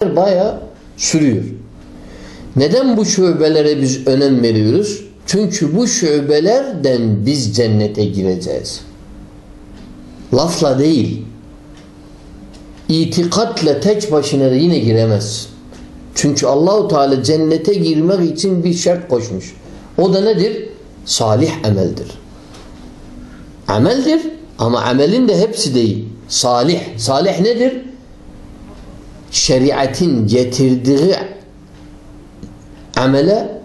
baya sürüyor. Neden bu şubelere biz önem veriyoruz? Çünkü bu şubelerden biz cennete gireceğiz. Lafla değil. İtikatla tek başına da yine giremezsin. Çünkü Allahu Teala cennete girmek için bir şart koşmuş. O da nedir? Salih ameldir. Ameldir ama amelin de hepsi değil. Salih. Salih nedir? Şeriatin getirdiği amele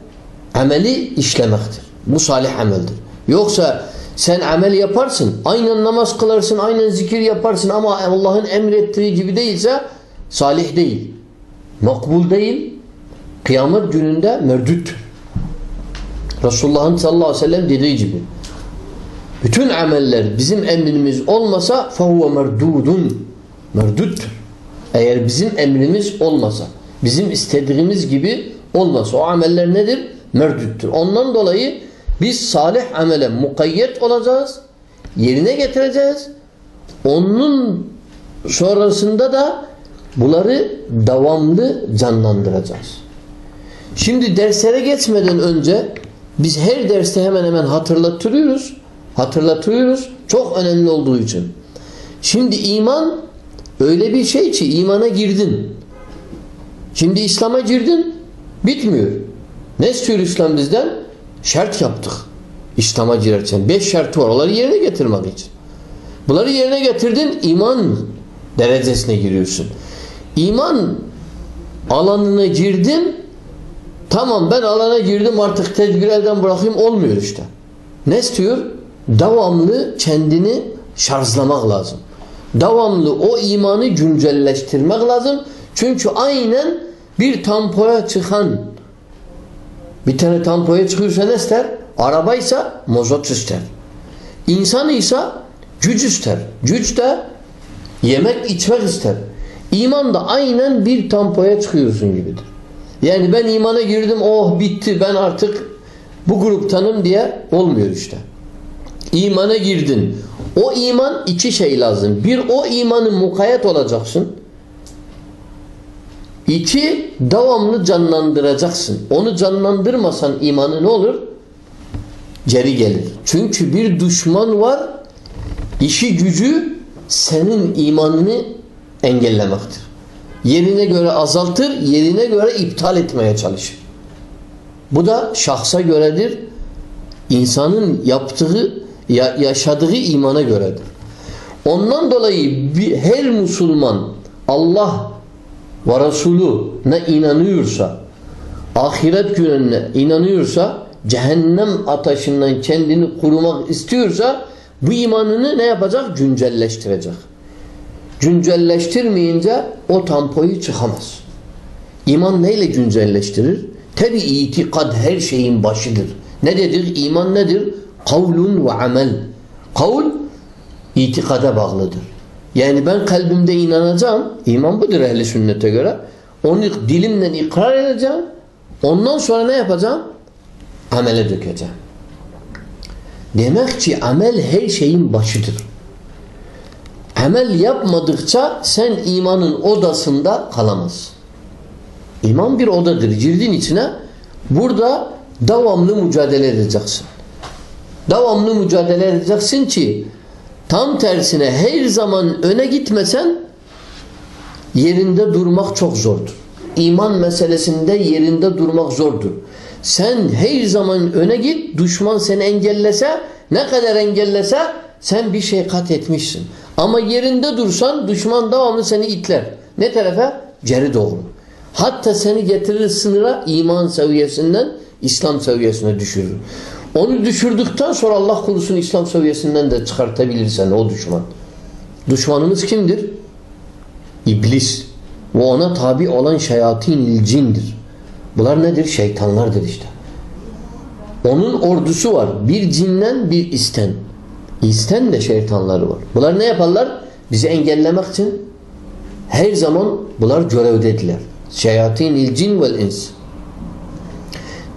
ameli işlemektir. Bu salih ameldir. Yoksa sen amel yaparsın, aynen namaz kılarsın, aynen zikir yaparsın ama Allah'ın emrettiği gibi değilse salih değil. Makbul değil. Kıyamet gününde merdüttür. Resulullah'ın sallallahu aleyhi ve sellem dediği gibi. Bütün ameller bizim emrimiz olmasa فَهُوَ merdudun. Merduttur. Eğer bizim emrimiz olmasa, bizim istediğimiz gibi olmasa o ameller nedir? Merduttur. Ondan dolayı biz salih amele mukayyet olacağız. Yerine getireceğiz. Onun sonrasında da bunları devamlı canlandıracağız. Şimdi derslere geçmeden önce biz her derste hemen hemen hatırlatıyoruz. Hatırlatıyoruz. Çok önemli olduğu için. Şimdi iman öyle bir şey ki imana girdin. Şimdi İslam'a girdin bitmiyor. Ne istiyor İslam bizden? Şart yaptık. İslam'a girerken. Beş şartı var. Onları yerine getirmek için. Bunları yerine getirdin iman derecesine giriyorsun. İman alanına girdin tamam ben alana girdim artık tedbir elden bırakayım olmuyor işte. Ne istiyor? Devamlı kendini şarjlamak lazım. Devamlı o imanı güncelleştirmek lazım. Çünkü aynen bir tampoya çıkan bir tane tampoya çıkıyorsa ne ister? Arabaysa mozot ister. İnsan ise güç ister. Güç de yemek içmek ister. İman da aynen bir tampoya çıkıyorsun gibidir. Yani ben imana girdim oh bitti ben artık bu gruptanım diye olmuyor işte. İmana girdin. O iman iki şey lazım. Bir o imanı mukayyet olacaksın. İki devamlı canlandıracaksın. Onu canlandırmasan imanı ne olur? Geri gelir. Çünkü bir düşman var işi gücü senin imanını engellemektir. Yerine göre azaltır, yerine göre iptal etmeye çalışır. Bu da şahsa göredir. İnsanın yaptığı, yaşadığı imana göredir. Ondan dolayı bir, her Müslüman Allah ve Resulüne inanıyorsa, ahiret gününe inanıyorsa, cehennem ateşinden kendini korumak istiyorsa, bu imanını ne yapacak? Güncelleştirecek. Güncelleştirmeyince o tampoyu çıkamaz. İman neyle güncelleştirir? Tabi itikad her şeyin başıdır. Ne dedik? İman nedir? Kavlun ve amel. Kavl itikada bağlıdır. Yani ben kalbimde inanacağım. İman budur ehli sünnete göre. Onu dilimle ikrar edeceğim. Ondan sonra ne yapacağım? Amele dökeceğim. Demek ki amel her şeyin başıdır. Amel yapmadıkça sen imanın odasında kalamazsın. İman bir odadır. Girdin içine burada devamlı mücadele edeceksin. Devamlı mücadele edeceksin ki tam tersine her zaman öne gitmesen yerinde durmak çok zordur. İman meselesinde yerinde durmak zordur. Sen her zaman öne git, düşman seni engellese, ne kadar engellese sen bir şey kat etmişsin. Ama yerinde dursan düşman devamlı seni itler. Ne tarafa? Geri doğru. Hatta seni getirir sınıra iman seviyesinden İslam seviyesine düşürür. Onu düşürdükten sonra Allah korusun İslam seviyesinden de çıkartabilir seni o düşman. Düşmanımız kimdir? İblis. Ve ona tabi olan şeyatin cindir. Bunlar nedir? Şeytanlardır işte. Onun ordusu var. Bir cinden bir isten. İsten de şeytanları var. Bunlar ne yaparlar? Bizi engellemek için her zaman bunlar görevdediler. Şeyatin il cin vel ins.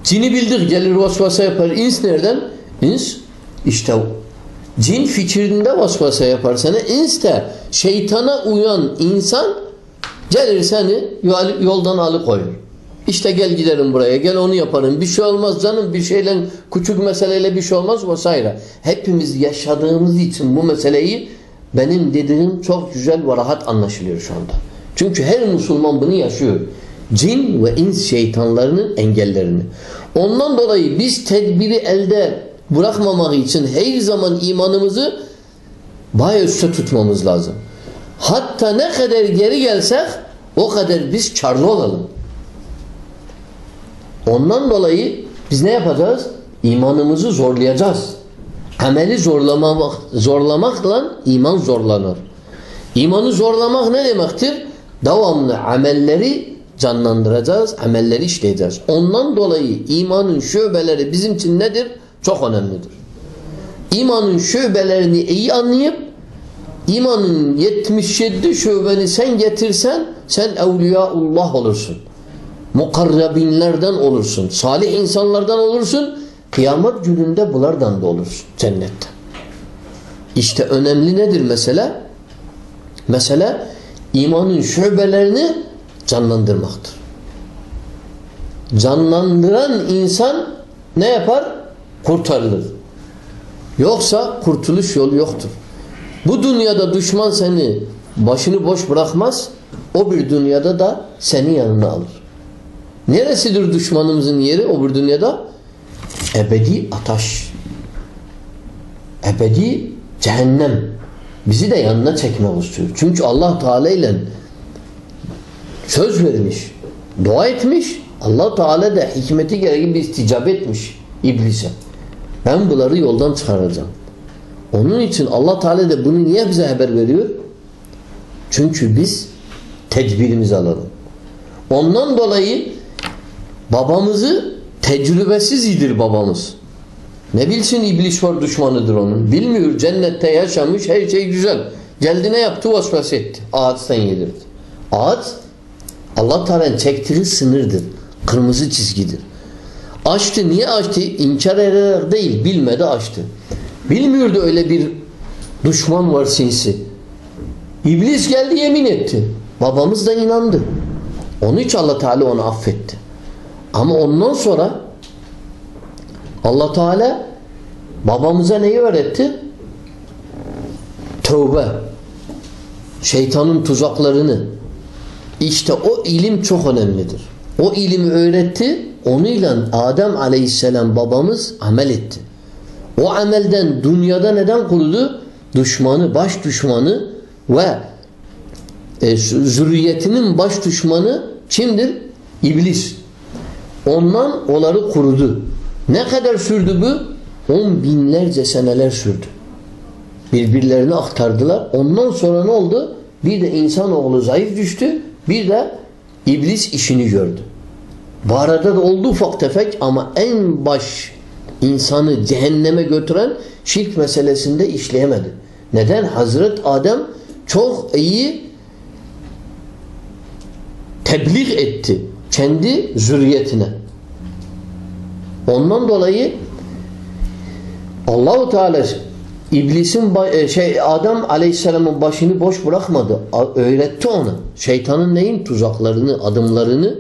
Cini bildik gelir vasvasa yapar. İns nereden? İns işte cin fikrinde vasvasa yapar sana. İns de şeytana uyan insan Gelir seni yol- yoldan alıkoyur. İşte gel giderim buraya, gel onu yaparım. Bir şey olmaz canım, bir şeyle, küçük meseleyle bir şey olmaz vesaire. Hepimiz yaşadığımız için bu meseleyi benim dediğim çok güzel ve rahat anlaşılıyor şu anda. Çünkü her Müslüman bunu yaşıyor. Cin ve ins şeytanlarının engellerini. Ondan dolayı biz tedbiri elde bırakmamak için her zaman imanımızı bayağı üstte tutmamız lazım. Hatta ne kadar geri gelsek o kadar biz karlı olalım. Ondan dolayı biz ne yapacağız? İmanımızı zorlayacağız. Ameli zorlamak, zorlamakla iman zorlanır. İmanı zorlamak ne demektir? Devamlı amelleri canlandıracağız, amelleri işleyeceğiz. Ondan dolayı imanın şöbeleri bizim için nedir? Çok önemlidir. İmanın şöbelerini iyi anlayıp imanın 77 şöbeni sen getirsen sen evliyaullah olursun. Mukarrabinlerden olursun. Salih insanlardan olursun. Kıyamet gününde bunlardan da olursun cennette. İşte önemli nedir mesela? Mesela imanın şöbelerini canlandırmaktır. Canlandıran insan ne yapar? Kurtarılır. Yoksa kurtuluş yolu yoktur. Bu dünyada düşman seni başını boş bırakmaz. O bir dünyada da seni yanına alır. Neresidir düşmanımızın yeri o bir dünyada? Ebedi ataş. Ebedi cehennem. Bizi de yanına çekmek istiyor. Çünkü Allah Teala ile söz vermiş, dua etmiş. Allah Teala da hikmeti gereği bir isticap etmiş iblise. Ben bunları yoldan çıkaracağım. Onun için Allah Teala da bunu niye bize haber veriyor? Çünkü biz tedbirimizi alalım. Ondan dolayı babamızı tecrübesiz idir babamız. Ne bilsin iblis var düşmanıdır onun. Bilmiyor cennette yaşamış her şey güzel. Geldi ne yaptı? Vasvas etti. Ağaçtan yedirdi. Ağaç Allah Teala'nın çektiği sınırdır. Kırmızı çizgidir. Açtı. Niye açtı? İnkar ederek değil. Bilmedi açtı. Bilmiyordu öyle bir düşman var sinsi. İblis geldi yemin etti. Babamız da inandı. Onun için Allah Teala onu affetti. Ama ondan sonra Allah Teala babamıza neyi öğretti? Tövbe. Şeytanın tuzaklarını. İşte o ilim çok önemlidir. O ilimi öğretti. Onunla Adem aleyhisselam babamız amel etti. O amelden dünyada neden kurudu? Düşmanı, baş düşmanı ve e, zürriyetinin baş düşmanı kimdir? İblis. Ondan onları kurudu. Ne kadar sürdü bu? On binlerce seneler sürdü. Birbirlerini aktardılar. Ondan sonra ne oldu? Bir de insanoğlu zayıf düştü. Bir de iblis işini gördü. Bu arada da oldu ufak tefek ama en baş insanı cehenneme götüren şirk meselesinde işleyemedi. Neden? Hazret Adem çok iyi tebliğ etti kendi zürriyetine. Ondan dolayı Allahu Teala İblisin şey Adam Aleyhisselam'ın başını boş bırakmadı. Öğretti ona. Şeytanın neyin tuzaklarını, adımlarını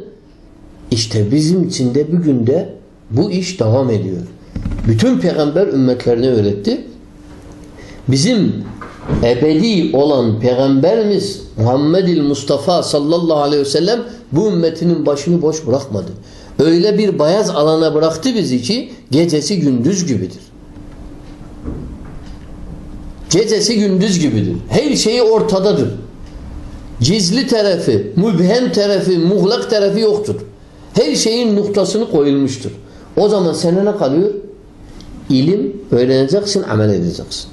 işte bizim içinde bir günde bu iş devam ediyor. Bütün peygamber ümmetlerine öğretti. Bizim ebedi olan peygamberimiz Muhammedil Mustafa sallallahu aleyhi ve sellem bu ümmetinin başını boş bırakmadı. Öyle bir bayaz alana bıraktı bizi ki gecesi gündüz gibidir. Gecesi gündüz gibidir. Her şeyi ortadadır. Gizli tarafı, mübhem tarafı, muğlak tarafı yoktur. Her şeyin noktasını koyulmuştur. O zaman sana ne kalıyor? İlim öğreneceksin, amel edeceksin.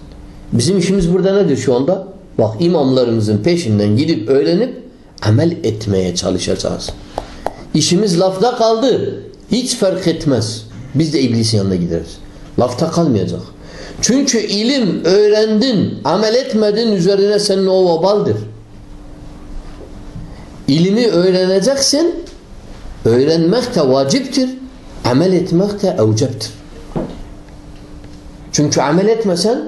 Bizim işimiz burada nedir şu anda? Bak imamlarımızın peşinden gidip öğrenip amel etmeye çalışacağız. İşimiz lafta kaldı. Hiç fark etmez. Biz de iblisin yanına gideriz. Lafta kalmayacak. Çünkü ilim öğrendin, amel etmedin üzerine senin o vabaldır. İlimi öğreneceksin. Öğrenmek de vaciptir. Amel etmek de evceptir. Çünkü amel etmesen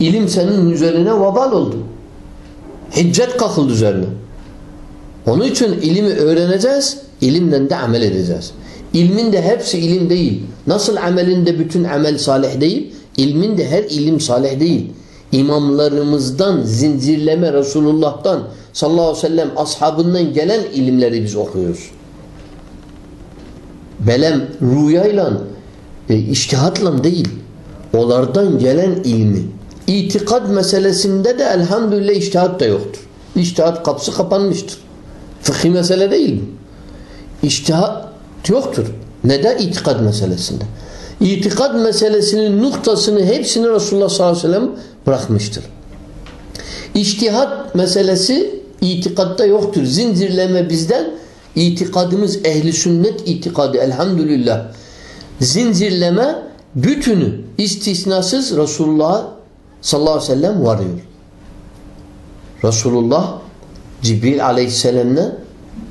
ilim senin üzerine vabal oldu. Hiccet kalkıldı üzerine. Onun için ilimi öğreneceğiz, ilimden de amel edeceğiz. İlmin de hepsi ilim değil. Nasıl amelinde bütün amel salih değil, ilmin de her ilim salih değil. İmamlarımızdan, zincirleme Resulullah'tan sallallahu aleyhi ve sellem ashabından gelen ilimleri biz okuyoruz. Belem rüyayla, e, iştihatla değil. Onlardan gelen ilmi. İtikad meselesinde de elhamdülillah iştihat da yoktur. İştihat kapısı kapanmıştır. Fıkhi mesele değil mi? İştihat yoktur. Neden itikad meselesinde? İtikad meselesinin noktasını hepsini Resulullah sallallahu aleyhi ve sellem bırakmıştır. İçtihat meselesi itikatta yoktur. Zincirleme bizden itikadımız ehli sünnet itikadı elhamdülillah. Zincirleme bütünü istisnasız Resulullah sallallahu aleyhi ve sellem varıyor. Resulullah Cibril aleyhisselam'la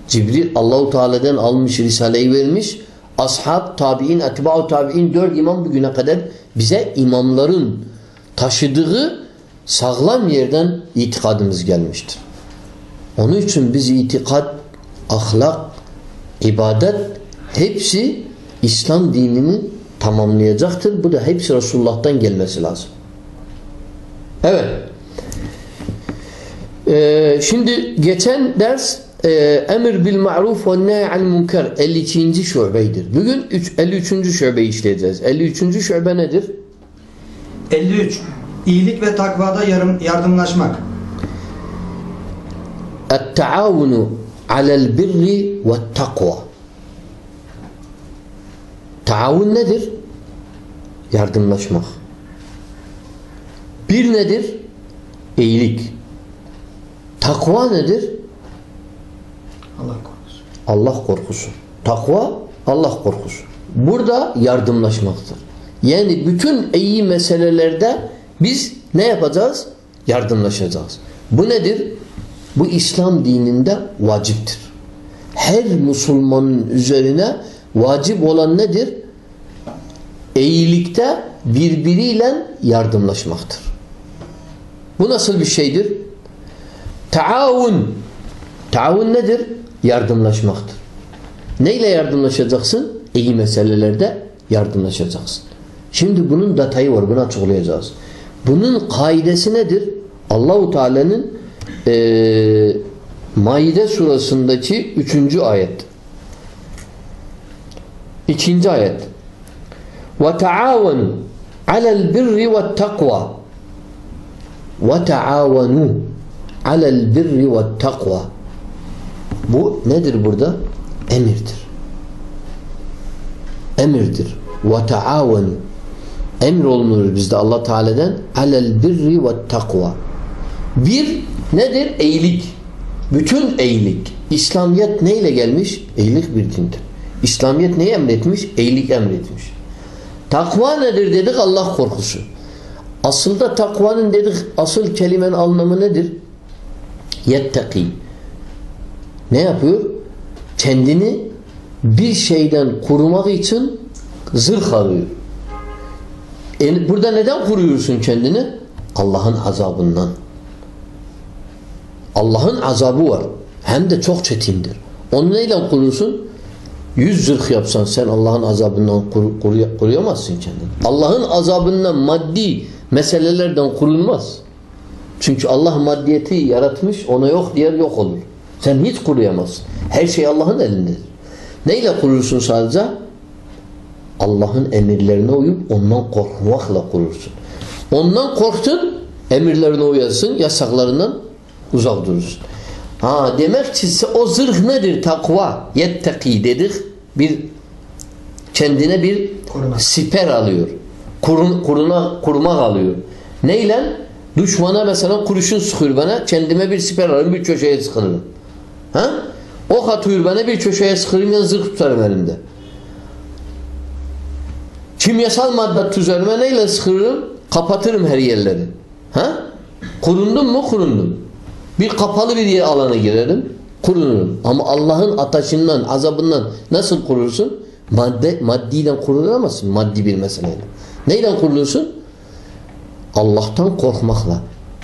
Cibril Allahu Teala'dan almış risaleyi vermiş. Ashab, tabi'in, etba'u tabi'in dört imam bugüne kadar bize imamların taşıdığı sağlam yerden itikadımız gelmiştir. Onun için biz itikad, ahlak, ibadet hepsi İslam dinini tamamlayacaktır. Bu da hepsi Resulullah'tan gelmesi lazım. Evet. Ee, şimdi geçen ders e, emir bil ma'ruf ve nehy al münker 52. şubeydir. Bugün 3, 53. şubeyi işleyeceğiz. 53. şube nedir? 53. İyilik ve takvada yarım, yardımlaşmak. Et-taavunu alel birri ve takva. Taavun nedir? Yardımlaşmak. Bir nedir? İyilik. Takva nedir? Allah korusun. Allah korkusu. Takva Allah korkusu. Burada yardımlaşmaktır. Yani bütün iyi meselelerde biz ne yapacağız? Yardımlaşacağız. Bu nedir? Bu İslam dininde vaciptir. Her Müslümanın üzerine vacip olan nedir? İyilikte birbiriyle yardımlaşmaktır. Bu nasıl bir şeydir? Taavun. Taavun nedir? Yardımlaşmaktır. Neyle yardımlaşacaksın? İyi meselelerde yardımlaşacaksın. Şimdi bunun detayı var. Bunu açıklayacağız. Bunun kaidesi nedir? Allahu Teala'nın e, Maide surasındaki üçüncü ayet. İkinci ayet. Ve taavenu alel birri ve takva ve taavenu alel birri ve takva bu nedir burada? Emirdir. Emirdir. Ve emir olunur bizde Allah Teala'dan alel birri ve takva bir nedir? Eğilik. Bütün eğilik. İslamiyet neyle gelmiş? Eğilik bir dindir. İslamiyet neyi emretmiş? Eğilik emretmiş. Takva nedir dedik? Allah korkusu. Aslında takvanın dedik asıl kelimenin anlamı nedir? Yetteki. Ne yapıyor? Kendini bir şeyden korumak için zırh alıyor. Yani burada neden koruyorsun kendini? Allah'ın azabından. Allah'ın azabı var. Hem de çok çetindir. Onu neyle korursun? Yüz zırh yapsan sen Allah'ın azabından koru, koruy koruyamazsın kendini. Allah'ın azabından maddi meselelerden korunmaz. Çünkü Allah maddiyeti yaratmış ona yok diğer yok olur. Sen hiç koruyamazsın. Her şey Allah'ın elindedir. Neyle korursun sadece? Allah'ın emirlerine uyup ondan korkmakla korursun. Ondan korktun, emirlerine uyasın, yasaklarından uzak durursun. Ha demek ki o zırh nedir? Takva. Yetteki dedik. Bir kendine bir Koruma. siper alıyor. Kurun, kuruna, kurmak alıyor. Neyle? Düşmana mesela kurşun sıkıyor bana. Kendime bir siper alırım. Bir köşeye sıkılırım. Ha? Ok atıyor bana bir köşeye sıkılırım. Yani zırh tutarım elimde. Kimyasal madde tuzarıma neyle sıkırım? Kapatırım her yerleri. Ha? Kurundum mu? Kurundum. Bir kapalı bir yer alana girerim. Kurunurum. Ama Allah'ın ateşinden, azabından nasıl kurursun? Madde, maddiyle kurulamazsın. Maddi bir meseleyle. Neyle kurulursun? Allah'tan korkmakla.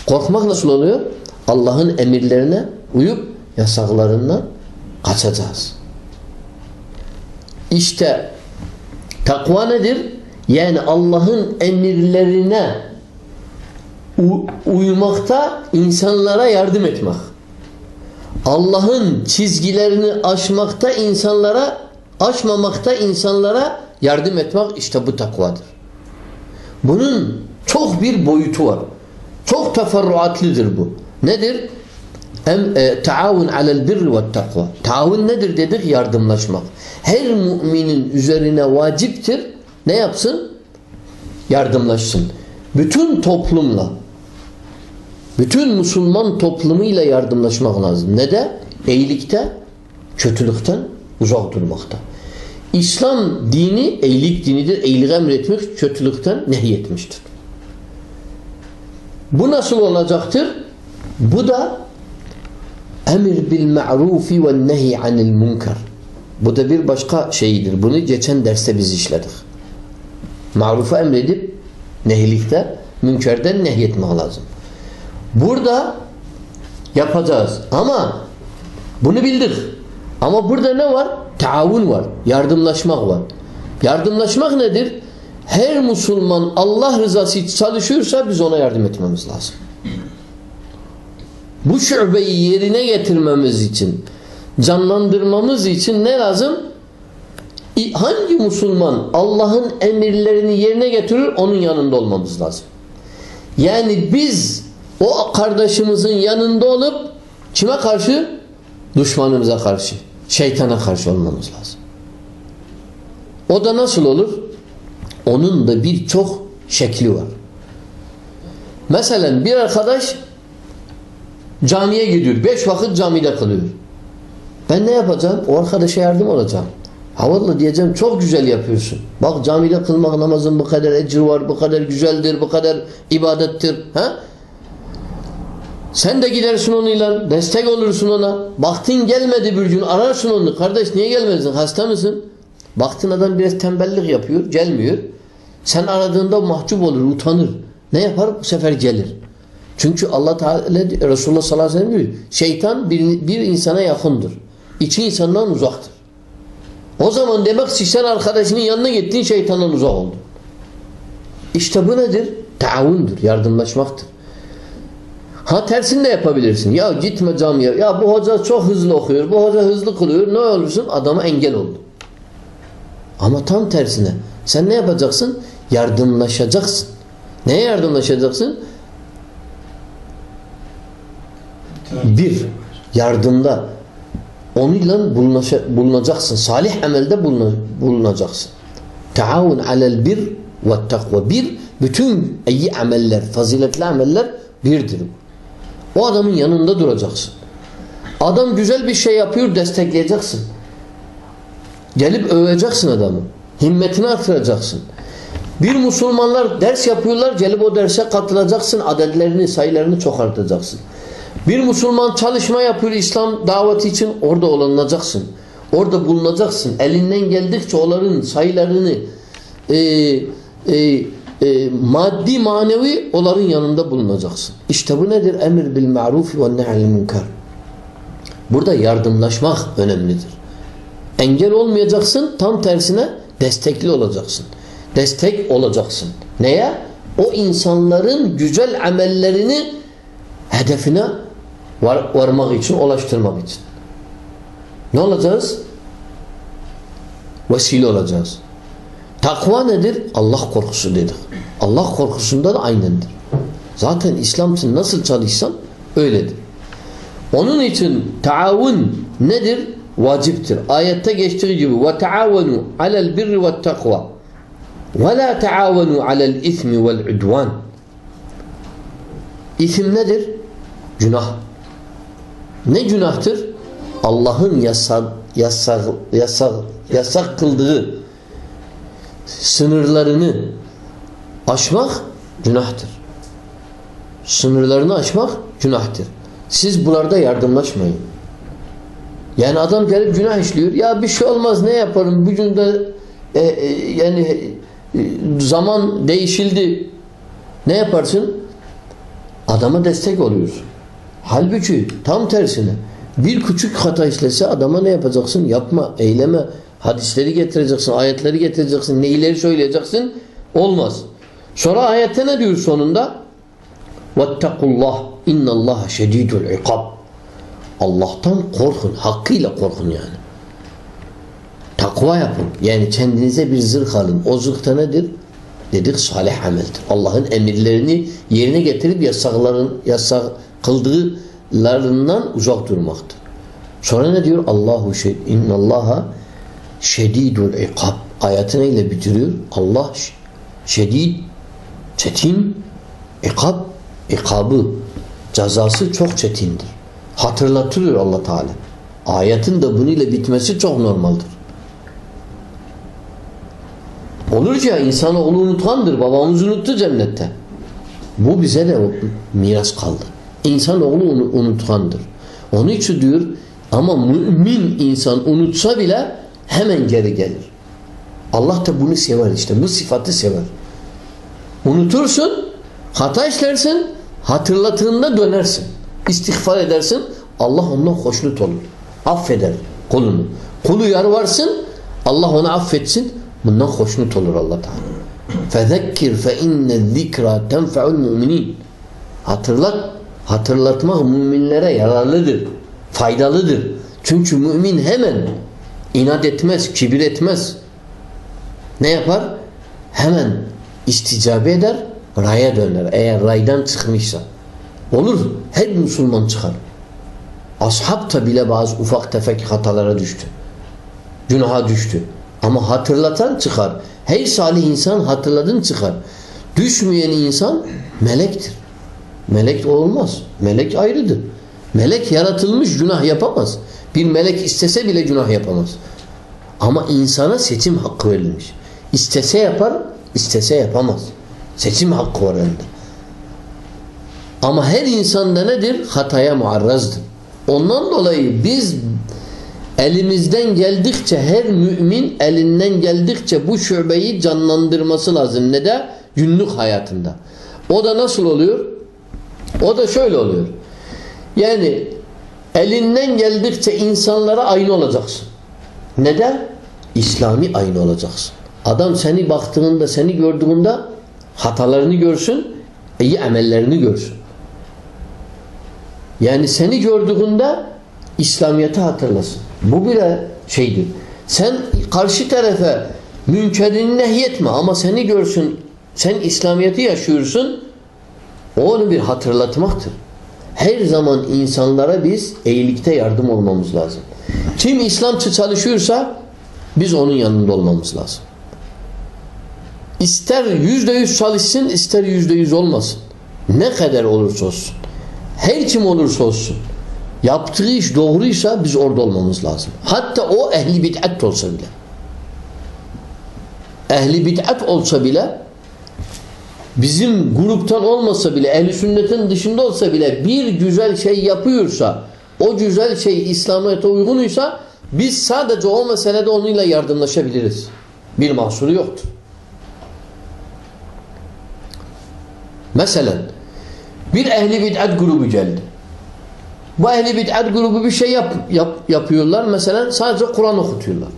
Korkmak nasıl oluyor? Allah'ın emirlerine uyup yasaklarından kaçacağız. İşte takva nedir? Yani Allah'ın emirlerine uymakta insanlara yardım etmek. Allah'ın çizgilerini aşmakta insanlara aşmamakta insanlara yardım etmek işte bu takvadır. Bunun çok bir boyutu var. Çok teferruatlıdır bu. Nedir? Em e, taavun alel birri ve takva. Taavun nedir dedik? Yardımlaşmak. Her müminin üzerine vaciptir. Ne yapsın? Yardımlaşsın. Bütün toplumla bütün Müslüman toplumuyla yardımlaşmak lazım. Ne de? İyilikte, kötülükten uzak durmakta. İslam dini iyilik dinidir. İyiliği emretmiş, kötülükten nehyetmiştir. Bu nasıl olacaktır? Bu da emir bil ma'rufi ve nehy anil munkar. Bu da bir başka şeyidir. Bunu geçen derste biz işledik. Marufu emredip nehlikte münkerden nehyetmek lazım. Burada yapacağız. Ama bunu bildik. Ama burada ne var? Taavun var. Yardımlaşmak var. Yardımlaşmak nedir? Her Müslüman Allah rızası için çalışıyorsa biz ona yardım etmemiz lazım. Bu şubeyi yerine getirmemiz için, canlandırmamız için ne lazım? Hangi Müslüman Allah'ın emirlerini yerine getirir onun yanında olmamız lazım. Yani biz o kardeşimizin yanında olup kime karşı? Düşmanımıza karşı. Şeytana karşı olmamız lazım. O da nasıl olur? Onun da birçok şekli var. Mesela bir arkadaş camiye gidiyor. Beş vakit camide kılıyor. Ben ne yapacağım? O arkadaşa yardım olacağım. Ha diyeceğim çok güzel yapıyorsun. Bak camide kılmak namazın bu kadar ecir var, bu kadar güzeldir, bu kadar ibadettir. Ha? Sen de gidersin onunla, destek olursun ona. Baktın gelmedi bir gün ararsın onu. Kardeş niye gelmedin? Hasta mısın? Baktın adam biraz tembellik yapıyor, gelmiyor. Sen aradığında mahcup olur, utanır. Ne yapar? Bu sefer gelir. Çünkü Allah Teala Resulullah sallallahu aleyhi ve sellem diyor. Şeytan bir, bir insana yakındır. İki insandan uzaktır. O zaman demek ki sen arkadaşının yanına gittin şeytandan uzak oldun. İşte bu nedir? Taavundur, yardımlaşmaktır. Ha tersini de yapabilirsin. Ya gitme camiye. Ya bu hoca çok hızlı okuyor. Bu hoca hızlı kılıyor. Ne olursun? Adama engel oldu. Ama tam tersine. Sen ne yapacaksın? Yardımlaşacaksın. Neye yardımlaşacaksın? Bir, yardımda. Onunla bulunacaksın. Salih amelde bulunacaksın. Taavun alel bir ve takva. Bir, bütün iyi ameller, faziletli ameller birdir. O adamın yanında duracaksın. Adam güzel bir şey yapıyor destekleyeceksin. Gelip öveceksin adamı. Himmetini artıracaksın. Bir Müslümanlar ders yapıyorlar gelip o derse katılacaksın. Adetlerini, sayılarını çoğaltacaksın. Bir Müslüman çalışma yapıyor İslam daveti için orada olunacaksın. Orada bulunacaksın. Elinden geldikçe onların sayılarını e, e, e, maddi manevi onların yanında bulunacaksın. İşte bu nedir? Emir bil ma'ruf ve nehy'l munkar. Burada yardımlaşmak önemlidir. Engel olmayacaksın, tam tersine destekli olacaksın. Destek olacaksın. Neye? O insanların güzel amellerini hedefine var, varmak için, ulaştırmak için. Ne olacağız? Vesile olacağız. Takva nedir? Allah korkusu dedik. Allah korkusunda da aynendir. Zaten İslam için nasıl çalışsan öyledir. Onun için taavun nedir? Vaciptir. Ayette geçtiği gibi ve taavunu alel birri ve takva ve la taavunu alel ismi vel udvan İsim nedir? Günah. Ne günahtır? Allah'ın yasak, yasak, yasak, yasak kıldığı sınırlarını aşmak günahtır. Sınırlarını aşmak günahtır. Siz bunlarda yardımlaşmayın. Yani adam gelip günah işliyor. Ya bir şey olmaz ne yaparım? Bugün de e, e, yani e, zaman değişildi. Ne yaparsın? Adama destek oluyorsun. Halbuki tam tersine bir küçük hata işlese adama ne yapacaksın? Yapma, eyleme. Hadisleri getireceksin, ayetleri getireceksin, neyleri söyleyeceksin? Olmaz. Sonra ayette ne diyor sonunda? Vettekullah innallaha şedidul ikab. Allah'tan korkun, hakkıyla korkun yani. Takva yapın. Yani kendinize bir zırh alın. O zırh da nedir? Dedik salih ameldir. Allah'ın emirlerini yerine getirip yasakların yasak kıldıklarından uzak durmaktır. Sonra ne diyor? Allahu şey innallaha şedidul ikab. Ayeti neyle bitiriyor? Allah şedid çetin ikab ikabı cezası çok çetindir. Hatırlatılıyor Allah Teala. Ayetin de bununla bitmesi çok normaldir. Olur ki ya insanoğlu unutkandır. Babamız unuttu cennette. Bu bize de miras kaldı. İnsanoğlu unutkandır. Onun için diyor ama mümin insan unutsa bile hemen geri gelir. Allah da bunu sever işte. Bu sıfatı sever. Unutursun, hata işlersin, hatırlatığında dönersin. İstiğfar edersin. Allah ondan hoşnut olur. Affeder kulunu. Kulu yarvarsın, Allah onu affetsin. Bundan hoşnut olur Allah Teala. Fezekkir fe inne zikra tenfe'ul müminin. Hatırlat. Hatırlatmak müminlere yararlıdır. Faydalıdır. Çünkü mümin hemen inat etmez, kibir etmez. Ne yapar? Hemen isticabe eder, raya döner. Eğer raydan çıkmışsa. Olur. Her Müslüman çıkar. Ashab da bile bazı ufak tefek hatalara düştü. Günaha düştü. Ama hatırlatan çıkar. Her salih insan hatırladın çıkar. Düşmeyen insan melektir. Melek olmaz. Melek ayrıdır. Melek yaratılmış günah yapamaz. Bir melek istese bile günah yapamaz. Ama insana seçim hakkı verilmiş. İstese yapar, istese yapamaz. Seçim hakkı var elinde. Ama her insanda nedir? Hataya muarrazdır. Ondan dolayı biz elimizden geldikçe her mümin elinden geldikçe bu şubeyi canlandırması lazım. Ne de? Günlük hayatında. O da nasıl oluyor? O da şöyle oluyor. Yani elinden geldikçe insanlara aynı olacaksın. Neden? İslami aynı olacaksın. Adam seni baktığında, seni gördüğünde hatalarını görsün, iyi amellerini görsün. Yani seni gördüğünde İslamiyet'i hatırlasın. Bu bile şeydir. Sen karşı tarafa münkerini nehyetme ama seni görsün, sen İslamiyet'i yaşıyorsun, o onu bir hatırlatmaktır. Her zaman insanlara biz iyilikte yardım olmamız lazım. Kim İslamçı çalışıyorsa biz onun yanında olmamız lazım. İster yüzde yüz çalışsın, ister yüzde yüz olmasın. Ne kadar olursa olsun. Her kim olursa olsun. Yaptığı iş doğruysa biz orada olmamız lazım. Hatta o ehli bid'at olsa bile. Ehli bid'at olsa bile bizim gruptan olmasa bile ehli sünnetin dışında olsa bile bir güzel şey yapıyorsa o güzel şey İslamiyet'e uygunuysa biz sadece o meselede onunla yardımlaşabiliriz. Bir mahsuru yoktur. Mesela bir ehli bid'at grubu geldi. Bu ehli bid'at grubu bir şey yap, yap, yapıyorlar. Mesela sadece Kur'an okutuyorlar.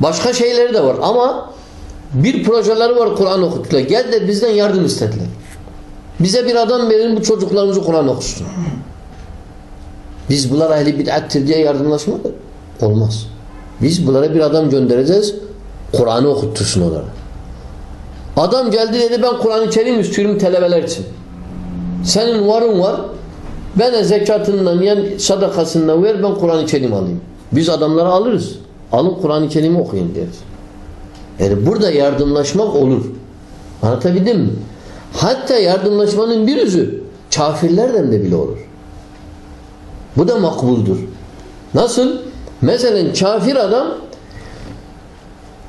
Başka şeyleri de var ama bir projeleri var Kur'an okutuyorlar. Gel de bizden yardım istediler. Bize bir adam verin bu çocuklarımızı Kur'an okusun. Biz bunlar ehli bid'attir diye yardımlaşmadık. Olmaz. Biz bunlara bir adam göndereceğiz. Kur'an'ı okuttursun onlara. Adam geldi dedi ben Kur'an-ı Kerim istiyorum talebeler için. Senin varın var. Ben zekatından yani sadakasından ver ben Kur'an-ı Kerim alayım. Biz adamları alırız. Alın Kur'an-ı Kerim'i okuyun deriz. Yani burada yardımlaşmak olur. Anlatabildim mi? Hatta yardımlaşmanın bir yüzü kafirlerden de bile olur. Bu da makbuldur. Nasıl? Mesela kafir adam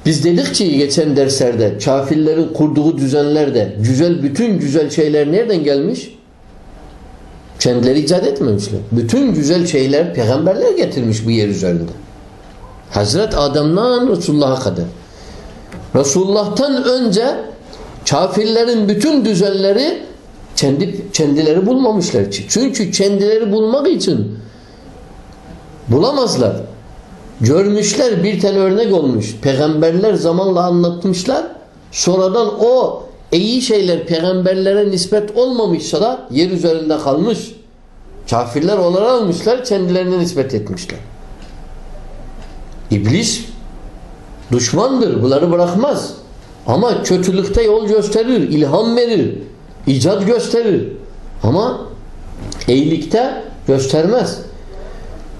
biz dedik ki geçen derslerde kafirlerin kurduğu düzenlerde güzel bütün güzel şeyler nereden gelmiş? Kendileri icat etmemişler. Bütün güzel şeyler peygamberler getirmiş bu yer üzerinde. Hazret Adem'den Resulullah'a kadar. Resulullah'tan önce kafirlerin bütün düzenleri Kendi kendileri bulmamışlar. Çünkü kendileri bulmak için bulamazlar. Görmüşler bir tane örnek olmuş. Peygamberler zamanla anlatmışlar. Sonradan o iyi şeyler peygamberlere nispet olmamışsa da yer üzerinde kalmış. Kafirler onları almışlar, kendilerine nispet etmişler. İblis düşmandır, bunları bırakmaz. Ama kötülükte yol gösterir, ilham verir, icat gösterir. Ama iyilikte göstermez.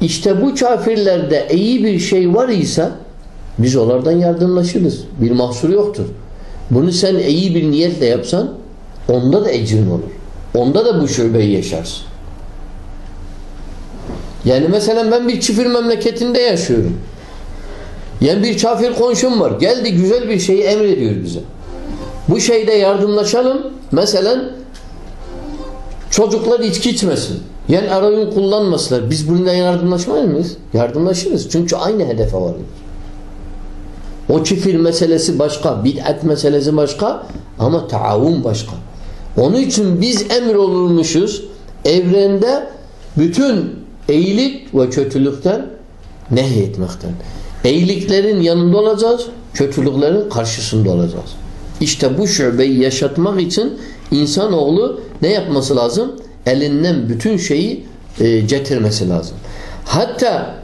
İşte bu kafirlerde iyi bir şey var ise biz onlardan yardımlaşırız. Bir mahsur yoktur. Bunu sen iyi bir niyetle yapsan onda da ecrin olur. Onda da bu şubeyi yaşarsın. Yani mesela ben bir çifir memleketinde yaşıyorum. Yani bir kafir komşum var. Geldi güzel bir şeyi emrediyor bize. Bu şeyde yardımlaşalım. Mesela çocuklar içki içmesin. Yani arayın kullanmasınlar. Biz bununla yardımlaşmayız mıyız? Yardımlaşırız. Çünkü aynı hedefe varıyoruz. O kifir meselesi başka, bid'at meselesi başka ama taavun başka. Onun için biz emir olurmuşuz evrende bütün iyilik ve kötülükten nehyetmekten. İyiliklerin yanında olacağız, kötülüklerin karşısında olacağız. İşte bu şubeyi yaşatmak için insanoğlu ne yapması lazım? Elinden bütün şeyi e, getirmesi lazım. Hatta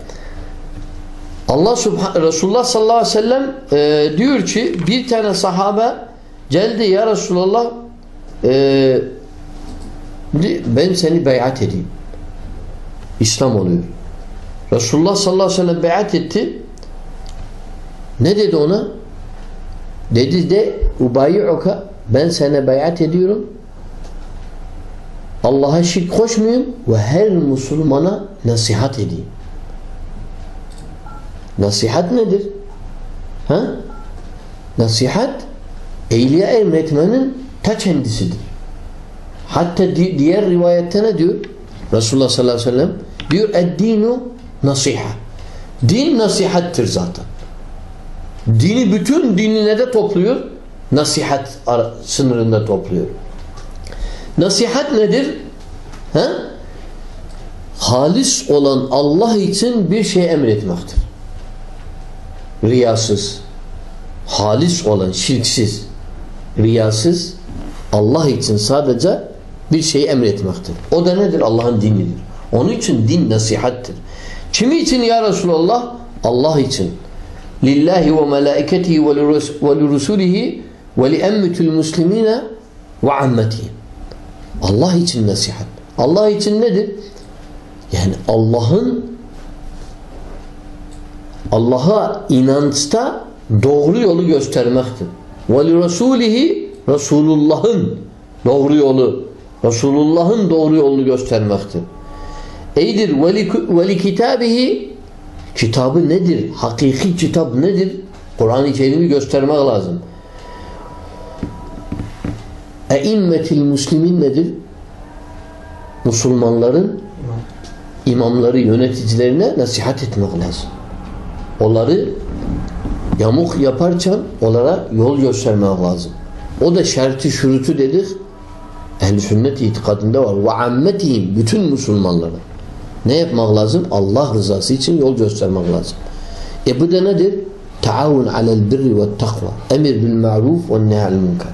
Allah Subhan Resulullah sallallahu aleyhi ve sellem e, diyor ki bir tane sahabe geldi ya Resulullah e, ben seni beyat edeyim. İslam oluyor. Resulullah sallallahu aleyhi ve sellem beyat etti. Ne dedi ona? Dedi de ubayi'uka ben sana beyat ediyorum. Allah'a şirk koşmayayım ve her Müslümana nasihat edeyim. Nasihat nedir? Ha? Nasihat iyiliğe emretmenin ta kendisidir. Hatta di diğer rivayette ne diyor? Resulullah sallallahu aleyhi ve sellem diyor eddinu nasiha. Din nasihattir zaten. Dini bütün dinine de topluyor. Nasihat sınırında topluyor. Nasihat nedir? Ha? Halis olan Allah için bir şey emretmektir. Riyasız, halis olan, şirksiz, riyasız Allah için sadece bir şey emretmektir. O da nedir? Allah'ın dinidir. Onun için din nasihattir. Kimi için ya Resulallah? Allah için. Lillahi ve melaiketihi ve lirusulihi ve li emmetil muslimine ve ammetihim. Allah için nasihat. Allah için nedir? Yani Allah'ın Allah'a inançta doğru yolu göstermektir. Ve li rasulihi Resulullah'ın doğru yolu Resulullah'ın doğru yolunu göstermektir. Eydir ve li kitabihi kitabı nedir? Hakiki kitap nedir? Kur'an-ı Kerim'i göstermek lazım. Eimmetil muslimin nedir? Müslümanların imamları, yöneticilerine nasihat etmek lazım. Onları yamuk yaparken onlara yol göstermek lazım. O da şerti şurutu dedik. Ehl-i sünnet itikadında var. Ve ammetihim bütün Müslümanlara. Ne yapmak lazım? Allah rızası için yol göstermek lazım. E bu da nedir? Taavun alel birri ve takva. Emir bil ma'ruf ve nehal münker.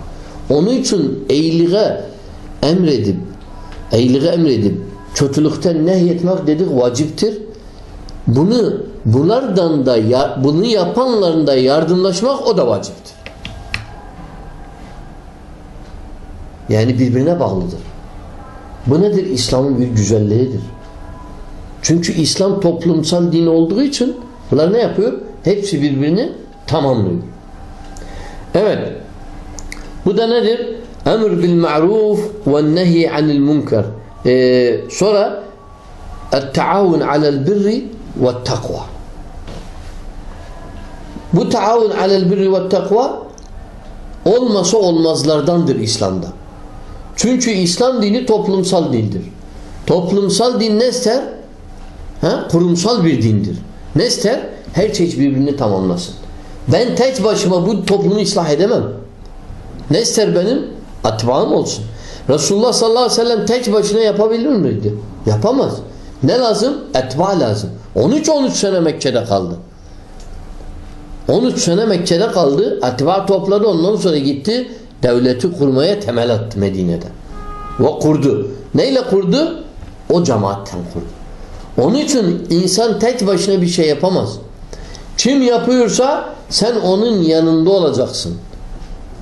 Onun için iyiliğe emredip iyiliğe emredip kötülükten nehyetmek dedik vaciptir. Bunu bunlardan da bunu yapanların da yardımlaşmak o da vaciptir. Yani birbirine bağlıdır. Bu nedir? İslam'ın bir güzelliğidir. Çünkü İslam toplumsal din olduğu için bunlar ne yapıyor? Hepsi birbirini tamamlıyor. Evet. Bu da nedir? Emr bil ma'ruf ve nehy anil münker. Ee, sonra alel birri ve takva. Bu taavun alel birri ve takva olmasa olmazlardandır İslam'da. Çünkü İslam dini toplumsal dindir. Toplumsal din ne ister? Ha? Kurumsal bir dindir. Ne ister? Her şey birbirini tamamlasın. Ben tek başıma bu toplumu ıslah edemem. Ne ister benim? Atbağım olsun. Resulullah sallallahu aleyhi ve sellem tek başına yapabilir miydi? Yapamaz. Ne lazım? Etba lazım. 13-13 sene Mekke'de kaldı. 13 sene Mekke'de kaldı. Etba topladı. Ondan sonra gitti. Devleti kurmaya temel attı Medine'de. Ve kurdu. Neyle kurdu? O cemaatten kurdu. Onun için insan tek başına bir şey yapamaz. Kim yapıyorsa sen onun yanında olacaksın.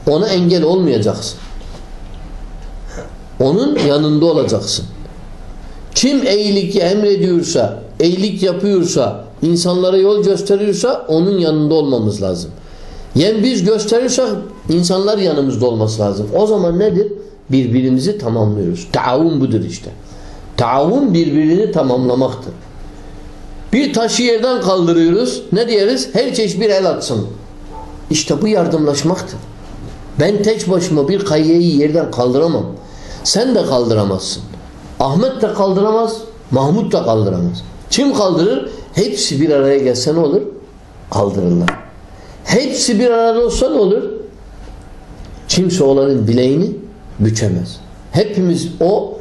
Ona engel olmayacaksın. Onun yanında olacaksın. Kim iyilik emrediyorsa, iyilik yapıyorsa, insanlara yol gösteriyorsa onun yanında olmamız lazım. Yani biz gösterirsek insanlar yanımızda olması lazım. O zaman nedir? Birbirimizi tamamlıyoruz. Taavun budur işte. Taavun birbirini tamamlamaktır. Bir taşı yerden kaldırıyoruz. Ne diyeriz? Her çeşit bir el atsın. İşte bu yardımlaşmaktır. Ben tek başıma bir kayayı yerden kaldıramam. Sen de kaldıramazsın. Ahmet de kaldıramaz, Mahmut da kaldıramaz. Kim kaldırır? Hepsi bir araya gelse ne olur? Kaldırırlar. Hepsi bir arada olsa ne olur? Kimse onların bileğini bükemez. Hepimiz o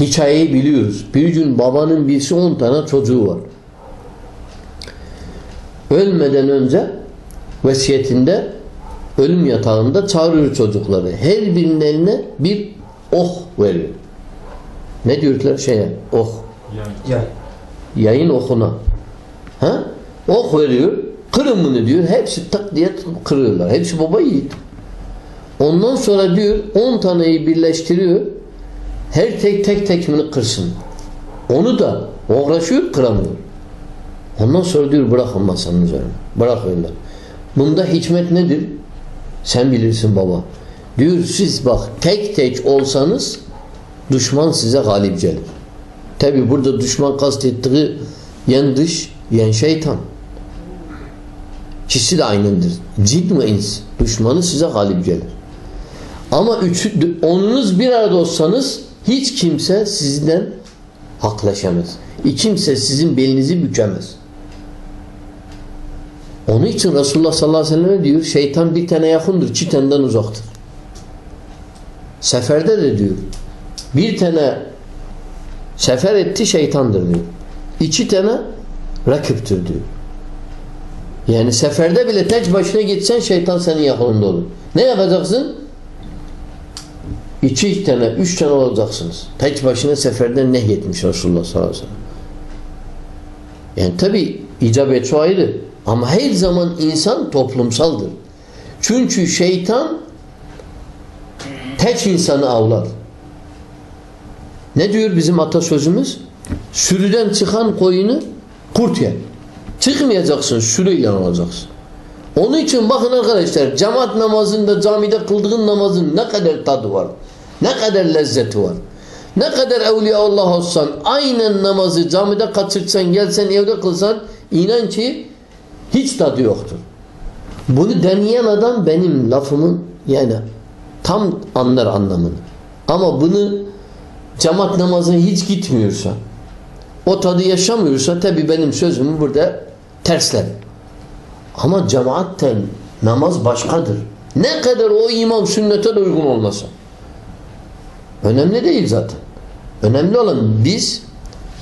hikayeyi biliyoruz. Bir gün babanın birisi 10 tane çocuğu var. Ölmeden önce vesiyetinde ölüm yatağında çağırıyor çocukları. Her birinin eline bir oh veriyor. Ne diyorlar şeye? Oh. Yay. Yayın okuna. Ha? Ok veriyor. Kırın bunu diyor. Hepsi tak diye kırıyorlar. Hepsi baba yiğit. Ondan sonra diyor 10 taneyi birleştiriyor. Her tek tek tekmini kırsın. Onu da uğraşıyor kıramıyor. Ondan sonra diyor bırakın masanın üzerine. Bırakıyorlar. Bunda hikmet nedir? Sen bilirsin baba. Diyor siz bak tek tek olsanız düşman size galip gelir. Tabi burada düşman kastettiği yen dış, yen şeytan. İkisi de aynıdır. Cin ve ins. Düşmanı size galip gelir. Ama üçü, onunuz bir arada olsanız hiç kimse sizden haklaşamaz. Hiç kimse sizin belinizi bükemez. Onun için Resulullah sallallahu aleyhi ve sellem diyor şeytan bir tane yakındır, çitenden uzaktır. Seferde de diyor bir tane sefer etti şeytandır diyor. İki tane rakiptir diyor. Yani seferde bile tek başına gitsen şeytan senin yakınında olur. Ne yapacaksın? İki tane, üç tane olacaksınız. Tek başına seferden nehyetmiş Resulullah sallallahu aleyhi ve sellem. Yani tabi icabet o ayrı. Ama her zaman insan toplumsaldır. Çünkü şeytan tek insanı avlar. Ne diyor bizim atasözümüz? Sürüden çıkan koyunu kurt yer. Çıkmayacaksın, sürüyle olacaksın. Onun için bakın arkadaşlar cemaat namazında camide kıldığın namazın ne kadar tadı var. Ne kadar lezzeti var. Ne kadar evliyaullah olsan aynen namazı camide kaçırtsan gelsen evde kılsan inan ki hiç tadı yoktur. Bunu deneyen adam benim lafımın yani tam anlar anlamını. Ama bunu cemaat namazına hiç gitmiyorsa o tadı yaşamıyorsa tabi benim sözümü burada tersler. Ama cemaatten namaz başkadır. Ne kadar o imam sünnete uygun olmasa. Önemli değil zaten. Önemli olan biz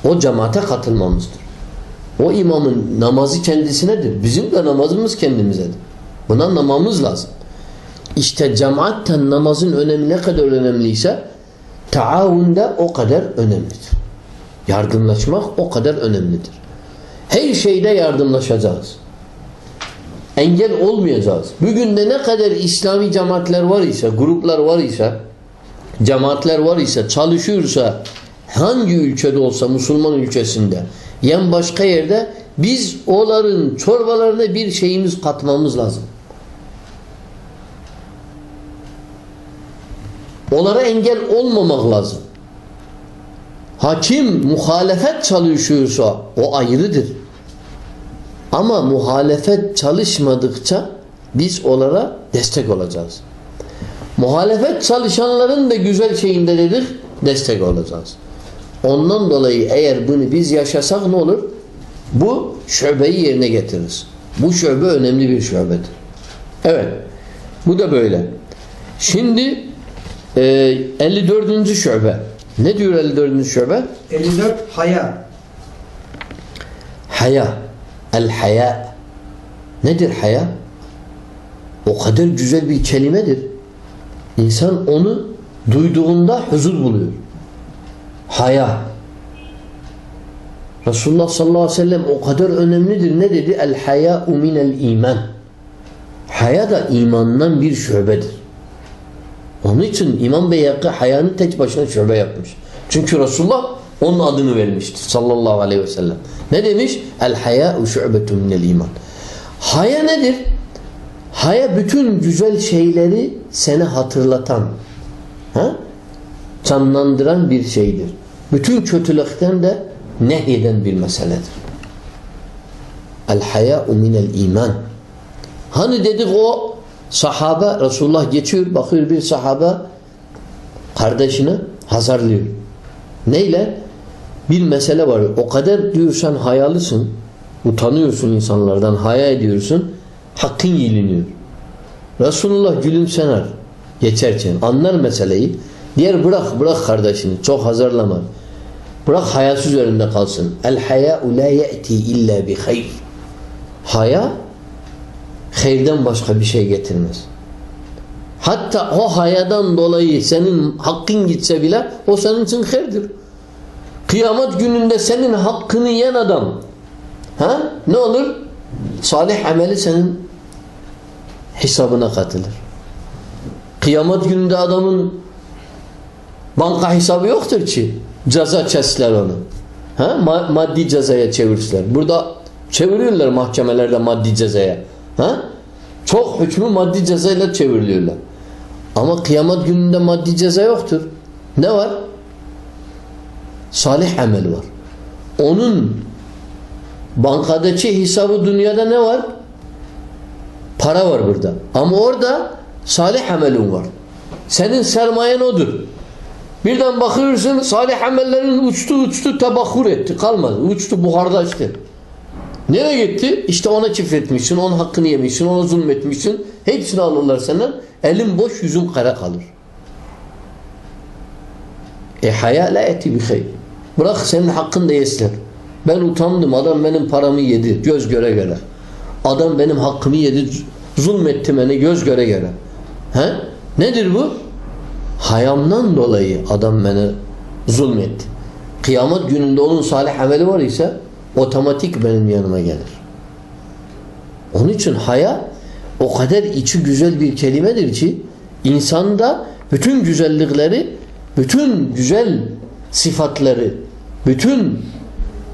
o cemaate katılmamızdır. O imamın namazı kendisinedir. Bizim de namazımız kendimizedir. Buna anlamamız lazım. İşte cemaatten namazın önemi ne kadar önemliyse taavun da o kadar önemlidir. Yardımlaşmak o kadar önemlidir. Her şeyde yardımlaşacağız. Engel olmayacağız. Bugün de ne kadar İslami cemaatler var ise, gruplar var ise, cemaatler var ise, çalışıyorsa, hangi ülkede olsa Müslüman ülkesinde, yan başka yerde biz onların çorbalarına bir şeyimiz katmamız lazım. Onlara engel olmamak lazım. Hakim muhalefet çalışıyorsa o ayrıdır. Ama muhalefet çalışmadıkça biz onlara destek olacağız. Muhalefet çalışanların da güzel şeyinde dedik destek olacağız. Ondan dolayı eğer bunu biz yaşasak ne olur? Bu şöbeyi yerine getiririz. Bu şöbe önemli bir şöbedir. Evet. Bu da böyle. Şimdi Ee, 54. şube. Ne diyor 54. şube? 54 haya. Haya. El haya. Nedir haya? O kadar güzel bir kelimedir. İnsan onu duyduğunda huzur buluyor. Haya. Resulullah sallallahu aleyhi ve sellem o kadar önemlidir. Ne dedi? El haya'u minel iman. Haya da imandan bir şöbedir. Onun için İmam Beyyakı hayanın tek başına şöbe yapmış. Çünkü Resulullah onun adını vermiştir sallallahu aleyhi ve sellem. Ne demiş? El haya'u şu'betun minel iman. Haya nedir? Haya bütün güzel şeyleri seni hatırlatan, ha? canlandıran bir şeydir. Bütün kötülükten de nehyeden bir meseledir. El haya'u minel iman. Hani dedik o sahabe Resulullah geçiyor bakıyor bir sahabe kardeşini hazırlıyor. Neyle? Bir mesele var. O kadar diyorsan hayalısın. Utanıyorsun insanlardan. Haya ediyorsun. Hakkın yiliniyor. Resulullah gülümsener. Geçerken. Anlar meseleyi. Diğer bırak bırak kardeşini. Çok hazırlama. Bırak hayası üzerinde kalsın. El haya'u la ye'ti illa bi hayr. Haya hayırdan başka bir şey getirmez. Hatta o hayadan dolayı senin hakkın gitse bile o senin için hayırdır. Kıyamet gününde senin hakkını yen adam ha? ne olur? Salih ameli senin hesabına katılır. Kıyamet gününde adamın banka hesabı yoktur ki. Ceza kesler onu. Ha? Ma maddi cezaya çevirsinler. Burada çeviriyorlar mahkemelerde maddi cezaya. Ha? Çok hükmü maddi cezayla çevriliyorlar. Ama kıyamet gününde maddi ceza yoktur. Ne var? Salih amel var. Onun bankadaki hesabı dünyada ne var? Para var burada. Ama orada salih amelin var. Senin sermayen odur. Birden bakıyorsun salih amellerin uçtu uçtu tabakkur etti. Kalmadı. Uçtu buhardaştı. Nereye gitti? İşte ona çifretmişsin, onun hakkını yemişsin, ona zulmetmişsin. Hepsini alırlar senden. Elin boş, yüzün kara kalır. E haya la eti bi hayr. Bırak senin hakkın da yesinler. Ben utandım. Adam benim paramı yedi. Göz göre göre. Adam benim hakkımı yedi. Zulmetti beni göz göre göre. He? Nedir bu? Hayamdan dolayı adam beni zulmetti. Kıyamet gününde onun salih ameli var ise otomatik benim yanıma gelir. Onun için haya o kadar içi güzel bir kelimedir ki insanda bütün güzellikleri, bütün güzel sıfatları, bütün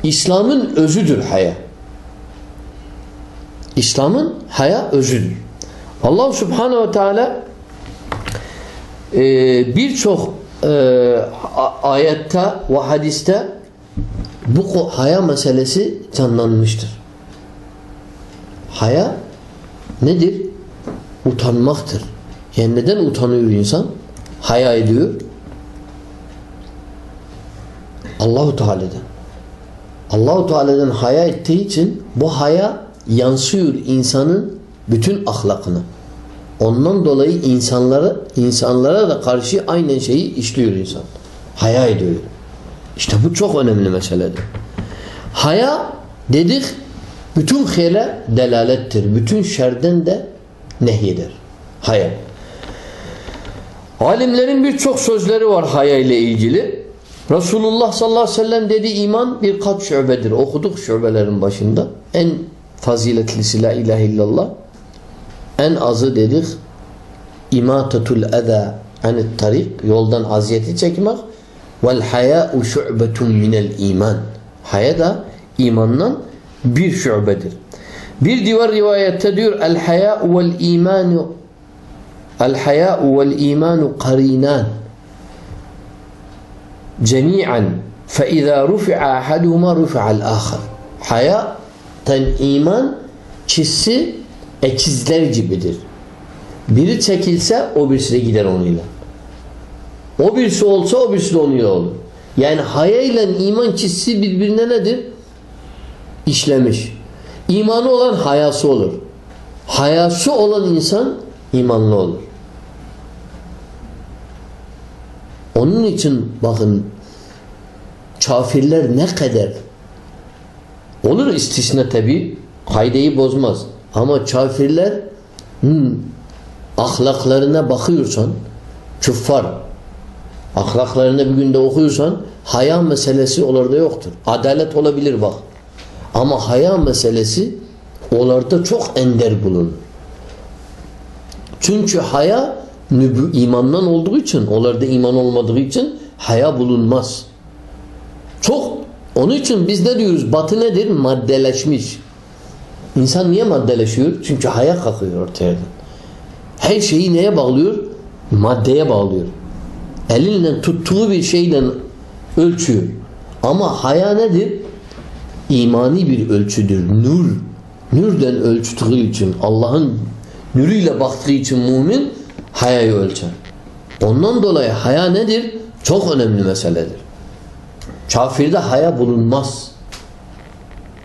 İslam'ın özüdür haya. İslam'ın haya özüdür. Allah Subhanahu ve Teala e, birçok e, ayette ve hadiste bu haya meselesi canlanmıştır. Haya nedir? Utanmaktır. Yani neden utanıyor insan? Haya ediyor. Allahu Teala'dan. Allahu Teala'dan haya ettiği için bu haya yansıyor insanın bütün ahlakına. Ondan dolayı insanlara insanlara da karşı aynen şeyi işliyor insan. Haya ediyor. İşte bu çok önemli meseledir. Haya dedik bütün hayre delalettir. Bütün şerden de nehyeder. Haya. Alimlerin birçok sözleri var haya ile ilgili. Resulullah sallallahu aleyhi ve sellem dedi iman birkaç şöbedir. Okuduk şöbelerin başında. En faziletlisi la ilahe illallah. En azı dedik imatatul eza anit tarik yoldan aziyeti çekmek vel haya'u şu'betun minel iman. Haya da imandan bir şubedir. Bir divar rivayette diyor el haya'u vel imanu el haya'u vel imanu qarinan cemi'an fe izâ rufi'a ahaduhuma rufi'al âkhar. Haya ten iman çizsi ekizler gibidir. Biri çekilse o birisi de gider onunla. O birisi olsa o birisi de onunla olur. Yani haya ile iman çizsi birbirine nedir? İşlemiş. İmanı olan hayası olur. Hayası olan insan imanlı olur. Onun için bakın kafirler ne kadar olur istisna tabi kaydeyi bozmaz. Ama kafirler hmm, ahlaklarına bakıyorsan küffar ahlaklarına bir günde okuyorsan haya meselesi onlarda yoktur. Adalet olabilir bak. Ama haya meselesi onlarda çok ender bulunur. Çünkü haya nübü, imandan olduğu için, onlarda iman olmadığı için haya bulunmaz. Çok. Onun için biz ne diyoruz? Batı nedir? Maddeleşmiş. İnsan niye maddeleşiyor? Çünkü haya kalkıyor ortaya. Her şeyi neye bağlıyor? Maddeye bağlıyor. Elinle tuttuğu bir şeyle ölçüyor. Ama haya nedir? İmani bir ölçüdür. Nur. Nürden ölçtüğü için Allah'ın nürüyle baktığı için mümin hayayı ölçer. Ondan dolayı haya nedir? Çok önemli meseledir. Kafirde haya bulunmaz.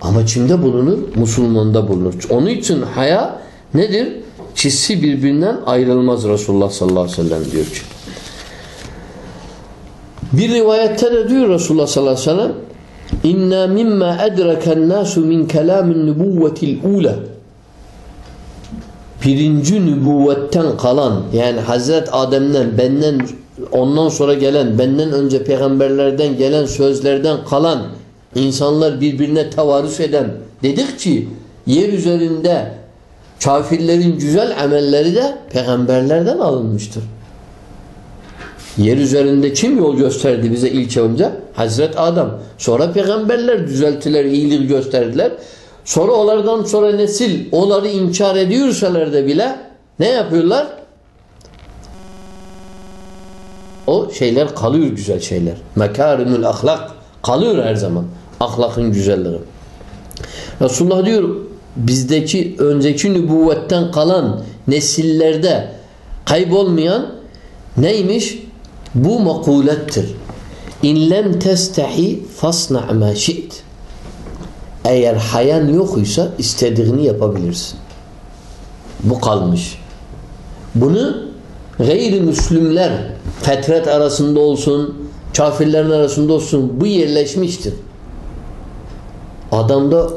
Ama kimde bulunur? Müslümanda bulunur. Onun için haya nedir? Çizsi birbirinden ayrılmaz Resulullah sallallahu aleyhi ve sellem diyor ki. Bir rivayette de diyor Resulullah sallallahu aleyhi ve sellem İnna mimma edraken nasu min kelamin nübüvvetil ula birinci nübüvvetten kalan yani Hazret Adem'den benden ondan sonra gelen benden önce peygamberlerden gelen sözlerden kalan insanlar birbirine tavarüs eden dedik ki yer üzerinde kafirlerin güzel amelleri de peygamberlerden alınmıştır. Yer üzerinde kim yol gösterdi bize ilk önce? Hazret Adam. Sonra peygamberler düzelttiler, iyilik gösterdiler. Sonra onlardan sonra nesil onları inkar ediyorsalar da bile ne yapıyorlar? O şeyler kalıyor güzel şeyler. Mekarimül ahlak kalıyor her zaman. Ahlakın güzelliği. Resulullah diyor bizdeki önceki nübüvvetten kalan nesillerde kaybolmayan neymiş? Bu makulettir. İn lem testehi fasna ma şi't. Eğer hayan yoksa istediğini yapabilirsin. Bu kalmış. Bunu gayrimüslimler fetret arasında olsun, kafirlerin arasında olsun bu yerleşmiştir. Adamda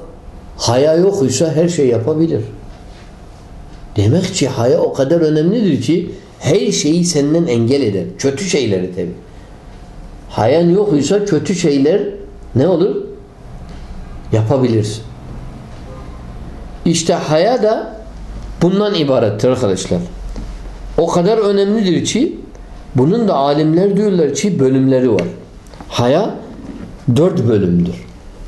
haya yoksa her şey yapabilir. Demek ki haya o kadar önemlidir ki her şeyi senden engel eder. Kötü şeyleri tabi. Hayan yoksa kötü şeyler ne olur? Yapabilirsin. İşte haya da bundan ibarettir arkadaşlar. O kadar önemlidir ki bunun da alimler diyorlar ki bölümleri var. Haya dört bölümdür.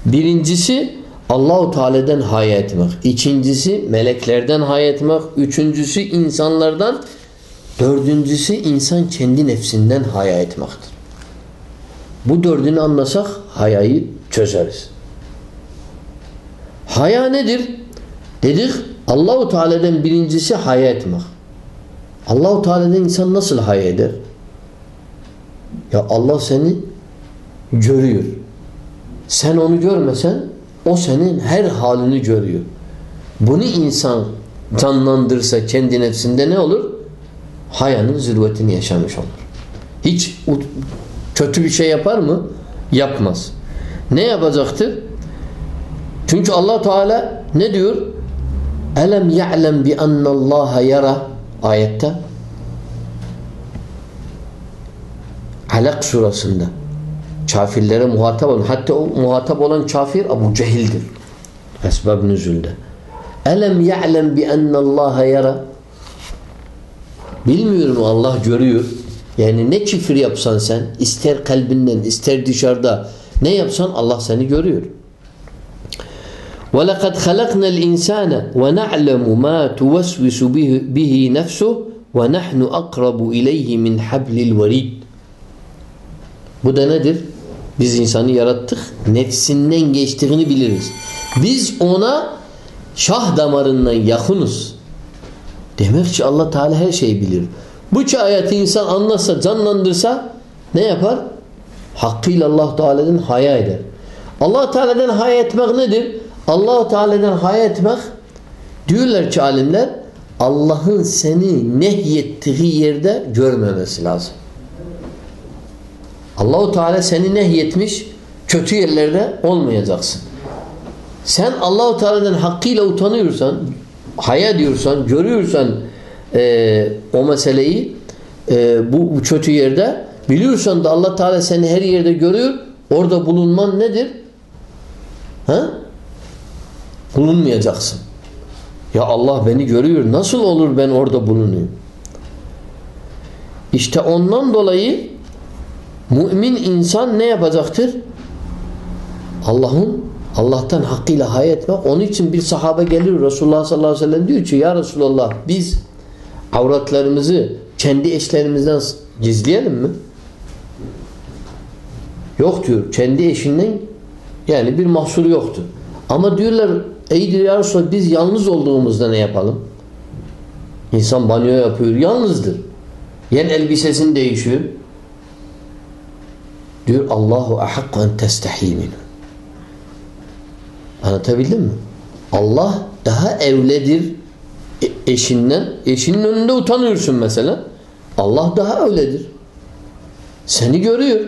Birincisi Allahu Teala'dan haya etmek. İkincisi meleklerden haya etmek. Üçüncüsü insanlardan. Dördüncüsü insan kendi nefsinden haya etmektir. Bu dördünü anlasak hayayı çözeriz. Haya nedir? Dedik Allahu Teala'dan birincisi haya etmek. Allahu Teala'dan insan nasıl haya eder? Ya Allah seni görüyor. Sen onu görmesen o senin her halini görüyor. Bunu insan canlandırsa kendi nefsinde ne olur? Hayanın zirvetini yaşamış olur. Hiç kötü bir şey yapar mı? Yapmaz. Ne yapacaktır? Çünkü Allah Teala ne diyor? Elem ya'lem bi Allah yara ayette Alak surasında kafirlere muhatap olan hatta o muhatap olan kafir Abu Cehil'dir. Esbab nüzulde. Elem ya'lem bi Allah yara Bilmiyor mu Allah görüyor. Yani ne küfür yapsan sen ister kalbinden ister dışarıda ne yapsan Allah seni görüyor. وَلَقَدْ خَلَقْنَا الْاِنْسَانَ وَنَعْلَمُ مَا تُوَسْوِسُ بِهِ نَفْسُهُ وَنَحْنُ أَقْرَبُ اِلَيْهِ مِنْ حَبْلِ الْوَرِيدِ Bu da nedir? Biz insanı yarattık. Nefsinden geçtiğini biliriz. Biz ona şah damarından yakınız. Demek ki Allah Teala her şeyi bilir. Bu iki ayeti insan anlasa, canlandırsa ne yapar? Hakkıyla Allah Teala'dan haya eder. Allah Teala'dan haya etmek nedir? Allah Teala'dan haya etmek diyorlar ki alimler Allah'ın seni nehyettiği yerde görmemesi lazım. Allahu Teala seni nehyetmiş kötü yerlerde olmayacaksın. Sen Allahu Teala'dan hakkıyla utanıyorsan, haya diyorsan, görüyorsan e, o meseleyi e, bu, bu kötü yerde biliyorsan da Allah Teala seni her yerde görüyor. Orada bulunman nedir? Ha? Bulunmayacaksın. Ya Allah beni görüyor. Nasıl olur ben orada bulunuyorum? İşte ondan dolayı mümin insan ne yapacaktır? Allah'ın Allah'tan hakkıyla hayal etmek. Onun için bir sahabe gelir Resulullah sallallahu aleyhi ve sellem diyor ki ya Resulullah biz avratlarımızı kendi eşlerimizden gizleyelim mi? Yok diyor. Kendi eşinden yani bir mahsuru yoktu. Ama diyorlar ey diyor ya Resulallah biz yalnız olduğumuzda ne yapalım? İnsan banyo yapıyor. Yalnızdır. Yen elbisesini değişiyor. Diyor Allahu ahakku en testehi minhu. Anlatabildim mi? Allah daha evledir eşinden. Eşinin önünde utanıyorsun mesela. Allah daha öyledir. Seni görüyor.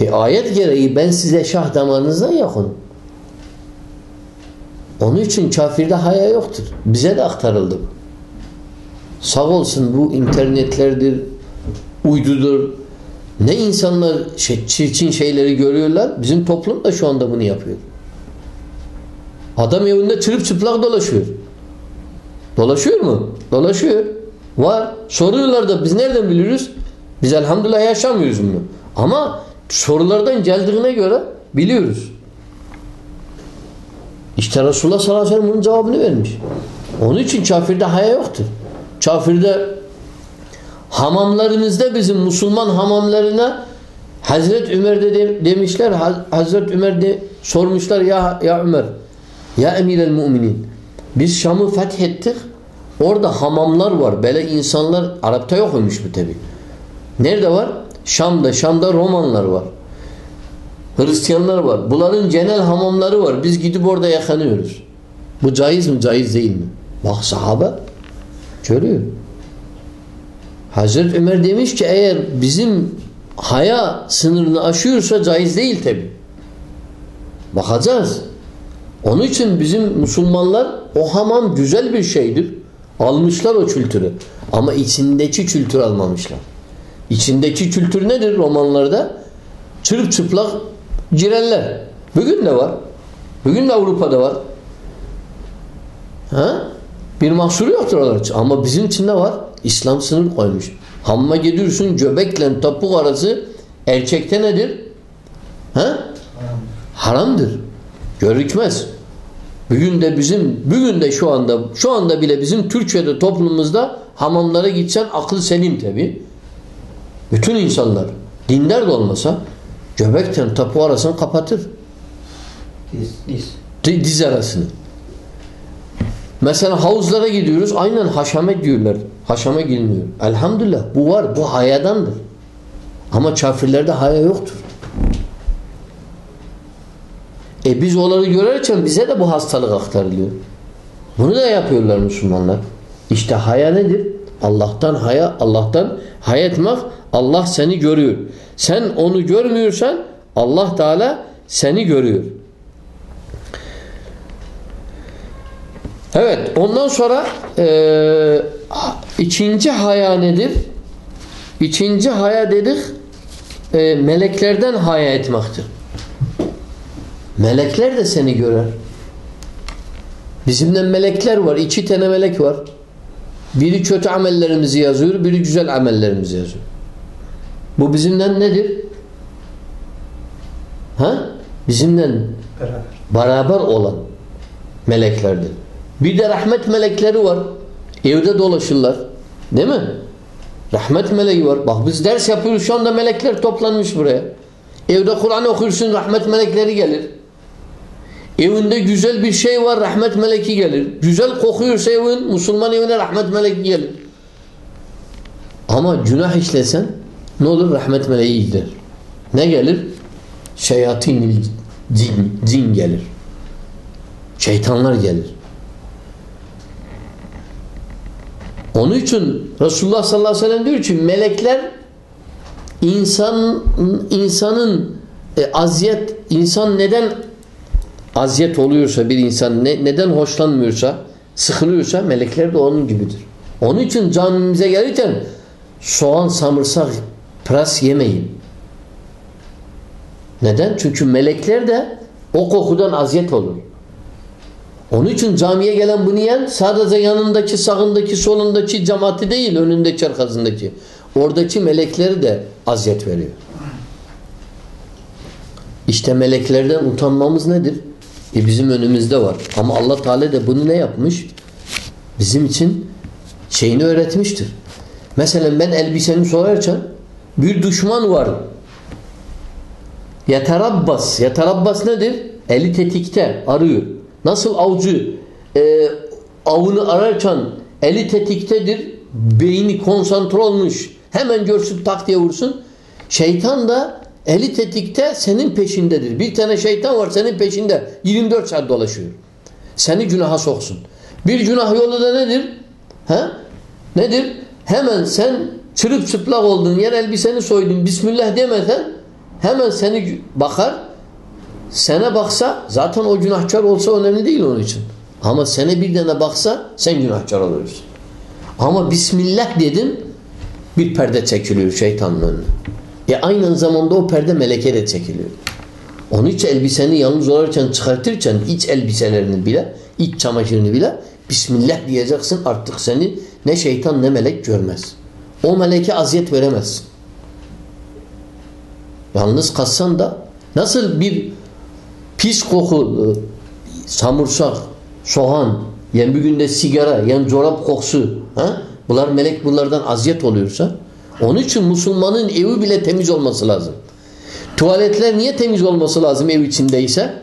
E ayet gereği ben size şah damarınızdan yakınım. Onun için kafirde haya yoktur. Bize de aktarıldı. Sağ olsun bu internetlerdir, uydudur. Ne insanlar şey, çirkin şeyleri görüyorlar. Bizim toplum da şu anda bunu yapıyor. Adam evinde çırp çıplak dolaşıyor. Dolaşıyor mu? Dolaşıyor. Var. Soruyorlar da biz nereden biliyoruz? Biz elhamdülillah yaşamıyoruz bunu. Ama sorulardan geldiğine göre biliyoruz. İşte Resulullah sallallahu aleyhi ve sellem bunun cevabını vermiş. Onun için kafirde haya yoktur. Kafirde hamamlarımızda bizim Müslüman hamamlarına Hazret Ömer de demişler Hazret Ömer de sormuşlar ya ya Ömer ya emirel müminin biz Şam'ı fethettik orada hamamlar var böyle insanlar Arap'ta yokmuş bu tabi nerede var? Şam'da Şam'da Romanlar var Hristiyanlar var bunların genel hamamları var biz gidip orada yakanıyoruz bu caiz mi caiz değil mi? bak sahabe görüyor Hazreti Ömer demiş ki eğer bizim haya sınırını aşıyorsa caiz değil tabi. Bakacağız. Onun için bizim Müslümanlar o hamam güzel bir şeydir. Almışlar o kültürü. Ama içindeki kültür almamışlar. İçindeki kültür nedir romanlarda? Çırp çıplak girerler. Bugün de var. Bugün de Avrupa'da var. Ha? Bir mahsuru yoktur onlar Ama bizim için ne var? İslam sınır koymuş. Hamma gidiyorsun göbekle topuk arası erkekte nedir? Ha? Haramdır. Görükmez. Bugün de bizim bugün de şu anda şu anda bile bizim Türkiye'de toplumumuzda hamamlara gitsen akıl selim tabi. Bütün insanlar dindar da olmasa göbekten topu arasını kapatır. Diz, diz. Diz arasını. Mesela havuzlara gidiyoruz. Aynen haşame diyorlar. Haşame girmiyor. Elhamdülillah bu var. Bu hayadandır. Ama kafirlerde haya yoktur. E biz onları görerken bize de bu hastalık aktarılıyor. Bunu da yapıyorlar Müslümanlar. İşte haya nedir? Allah'tan haya, Allah'tan haya etmek. Allah seni görüyor. Sen onu görmüyorsan Allah Teala seni görüyor. Evet ondan sonra e, ikinci haya nedir? İkinci haya dedik e, meleklerden haya etmektir. Melekler de seni görer. Bizimden melekler var. iki tane melek var. Biri kötü amellerimizi yazıyor, biri güzel amellerimizi yazıyor. Bu bizimden nedir? Ha? Bizimden Beraber. beraber olan meleklerdir. Bir de rahmet melekleri var. Evde dolaşırlar. Değil mi? Rahmet meleği var. Bak biz ders yapıyoruz şu anda melekler toplanmış buraya. Evde Kur'an okursun rahmet melekleri gelir. Evinde güzel bir şey var rahmet meleki gelir. Güzel kokuyorsa evin Müslüman evine rahmet meleki gelir. Ama günah işlesen ne olur rahmet meleği gider. Ne gelir? Şeyatin cin, cin gelir. Şeytanlar gelir. Onun için Resulullah sallallahu aleyhi ve sellem diyor ki melekler insan insanın e, aziyet insan neden aziyet oluyorsa bir insan ne, neden hoşlanmıyorsa sıkılıyorsa melekler de onun gibidir. Onun için camimize gelirken soğan, samırsak, pras yemeyin. Neden? Çünkü melekler de o kokudan aziyet olur. Onun için camiye gelen bunu yiyen sadece yanındaki, sağındaki, solundaki cemaati değil, önündeki, arkasındaki. Oradaki melekleri de aziyet veriyor. İşte meleklerden utanmamız nedir? E bizim önümüzde var. Ama Allah Teala da bunu ne yapmış? Bizim için şeyini öğretmiştir. Mesela ben elbiseni sorarken bir düşman var. Yeterabbas. Yeterabbas nedir? Eli tetikte arıyor. Nasıl avcı e, avını ararken eli tetiktedir. Beyni konsantre olmuş. Hemen görsün tak diye vursun. Şeytan da eli tetikte senin peşindedir. Bir tane şeytan var senin peşinde. 24 saat dolaşıyor. Seni günaha soksun. Bir günah yolu da nedir? He? Nedir? Hemen sen çırıp çıplak oldun, yer elbiseni soydun, Bismillah demesen hemen seni bakar. Sana baksa zaten o günahkar olsa önemli değil onun için. Ama sene bir tane baksa sen günahkar oluyorsun. Ama Bismillah dedin bir perde çekiliyor şeytanın önüne. E aynı zamanda o perde meleke de çekiliyor. Onun için elbiseni yalnız olarken çıkartırken iç elbiselerini bile, iç çamaşırını bile Bismillah diyeceksin artık seni ne şeytan ne melek görmez. O meleke aziyet veremezsin. Yalnız kalsan da nasıl bir pis koku samursak, soğan, yani bir günde sigara, yani çorap kokusu ha? bunlar melek bunlardan aziyet oluyorsa onun için Müslümanın evi bile temiz olması lazım. Tuvaletler niye temiz olması lazım ev içindeyse?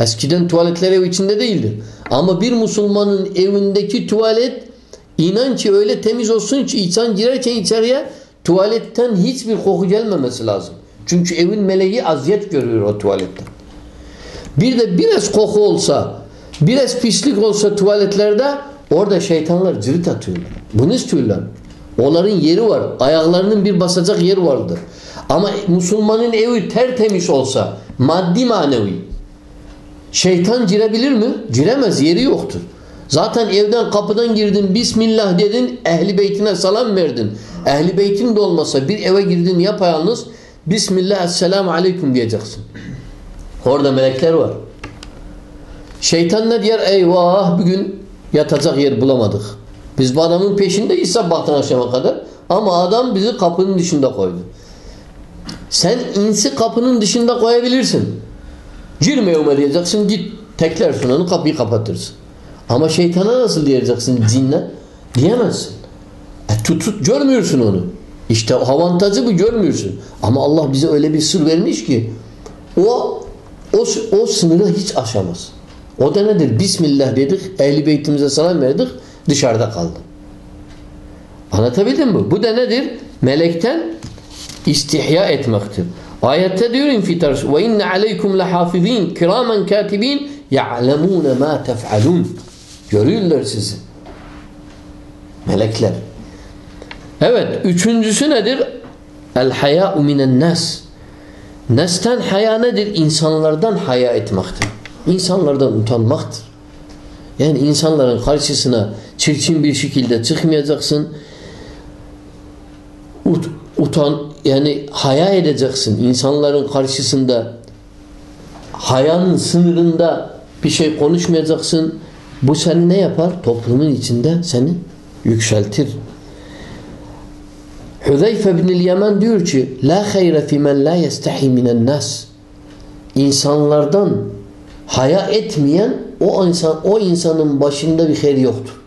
Eskiden tuvaletler ev içinde değildi. Ama bir Müslümanın evindeki tuvalet inan ki öyle temiz olsun ki insan girerken içeriye tuvaletten hiçbir koku gelmemesi lazım. Çünkü evin meleği aziyet görüyor o tuvaletten. Bir de biraz koku olsa, biraz pislik olsa tuvaletlerde orada şeytanlar cirit atıyorlar. Bunu istiyorlar. Onların yeri var. Ayaklarının bir basacak yeri vardır. Ama Müslümanın evi tertemiz olsa maddi manevi şeytan girebilir mi? Giremez. Yeri yoktur. Zaten evden kapıdan girdin Bismillah dedin ehli beytine salam verdin. Ehli beytin de olmasa bir eve girdin yapayalnız Bismillah esselamu aleyküm diyeceksin. Orada melekler var. Şeytan ne diyor? Eyvah bugün yatacak yer bulamadık. Biz bu adamın peşindeyiz sabahtan akşama kadar. Ama adam bizi kapının dışında koydu. Sen insi kapının dışında koyabilirsin. Girme Ömer diyeceksin git teklersin onu kapıyı kapatırsın. Ama şeytana nasıl diyeceksin cinle? Diyemezsin. E, tut, tut görmüyorsun onu. İşte avantajı bu görmüyorsun. Ama Allah bize öyle bir sır vermiş ki o o, o sınırı hiç aşamaz. O da nedir? Bismillah dedik, ehli beytimize selam verdik, dışarıda kaldı. Anlatabildim mi? Bu da nedir? Melekten istihya etmektir. Ayette diyor infitar ve inne aleykum lahafizin kiramen katibin ya'lemune ma tef'alun. Görüyorlar sizi. Melekler. Evet, üçüncüsü nedir? El haya'u minen nas. Nesten haya nedir? İnsanlardan haya etmektir. İnsanlardan utanmaktır. Yani insanların karşısına çirkin bir şekilde çıkmayacaksın. Ut, utan yani haya edeceksin. İnsanların karşısında hayanın sınırında bir şey konuşmayacaksın. Bu seni ne yapar? Toplumun içinde seni yükseltir. Hüzeyfe bin Yemen diyor ki La hayre fi men la yestehi minen nas İnsanlardan haya etmeyen o insan o insanın başında bir hayır yoktur.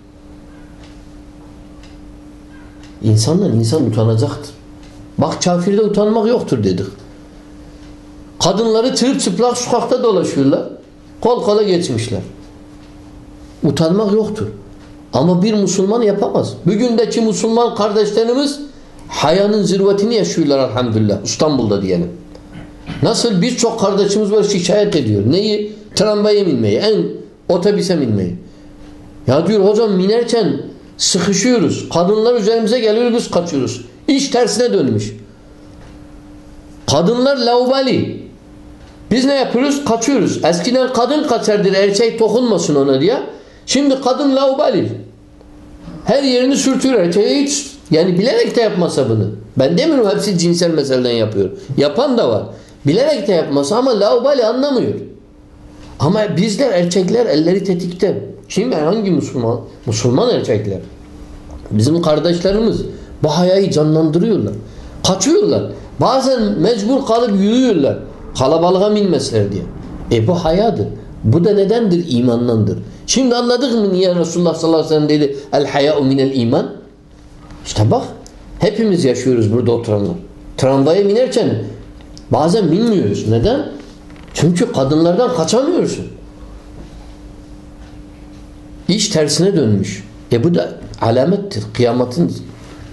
İnsandan insan utanacaktır. Bak kafirde utanmak yoktur dedik. Kadınları çırp çıplak sokakta dolaşıyorlar. Kol kola geçmişler. Utanmak yoktur. Ama bir Müslüman yapamaz. Bugündeki Müslüman kardeşlerimiz hayanın zirvetini yaşıyorlar elhamdülillah. İstanbul'da diyelim. Nasıl birçok kardeşimiz var şikayet ediyor. Neyi? Tramvaya binmeyi. En otobüse binmeyi. Ya diyor hocam binerken sıkışıyoruz. Kadınlar üzerimize geliyor biz kaçıyoruz. İş tersine dönmüş. Kadınlar laubali. Biz ne yapıyoruz? Kaçıyoruz. Eskiden kadın kaçardır erkek dokunmasın ona diye. Şimdi kadın laubali. Her yerini sürtüyor hiç yani bilerek de yapmasa bunu. Ben demiyorum hepsi cinsel meseleden yapıyor. Yapan da var. Bilerek de yapmasa ama laubali anlamıyor. Ama bizler erkekler elleri tetikte. Şimdi hangi Müslüman? Müslüman erkekler. Bizim kardeşlerimiz bu hayayı canlandırıyorlar. Kaçıyorlar. Bazen mecbur kalıp yürüyorlar. Kalabalığa binmesler diye. E bu hayadır. Bu da nedendir? İmandandır. Şimdi anladık mı niye Resulullah sallallahu aleyhi ve sellem dedi El haya'u minel iman? İşte bak hepimiz yaşıyoruz burada oturanlar. Tramvaya binerken bazen bilmiyoruz. Neden? Çünkü kadınlardan kaçamıyorsun. İş tersine dönmüş. E bu da alamettir. Kıyametin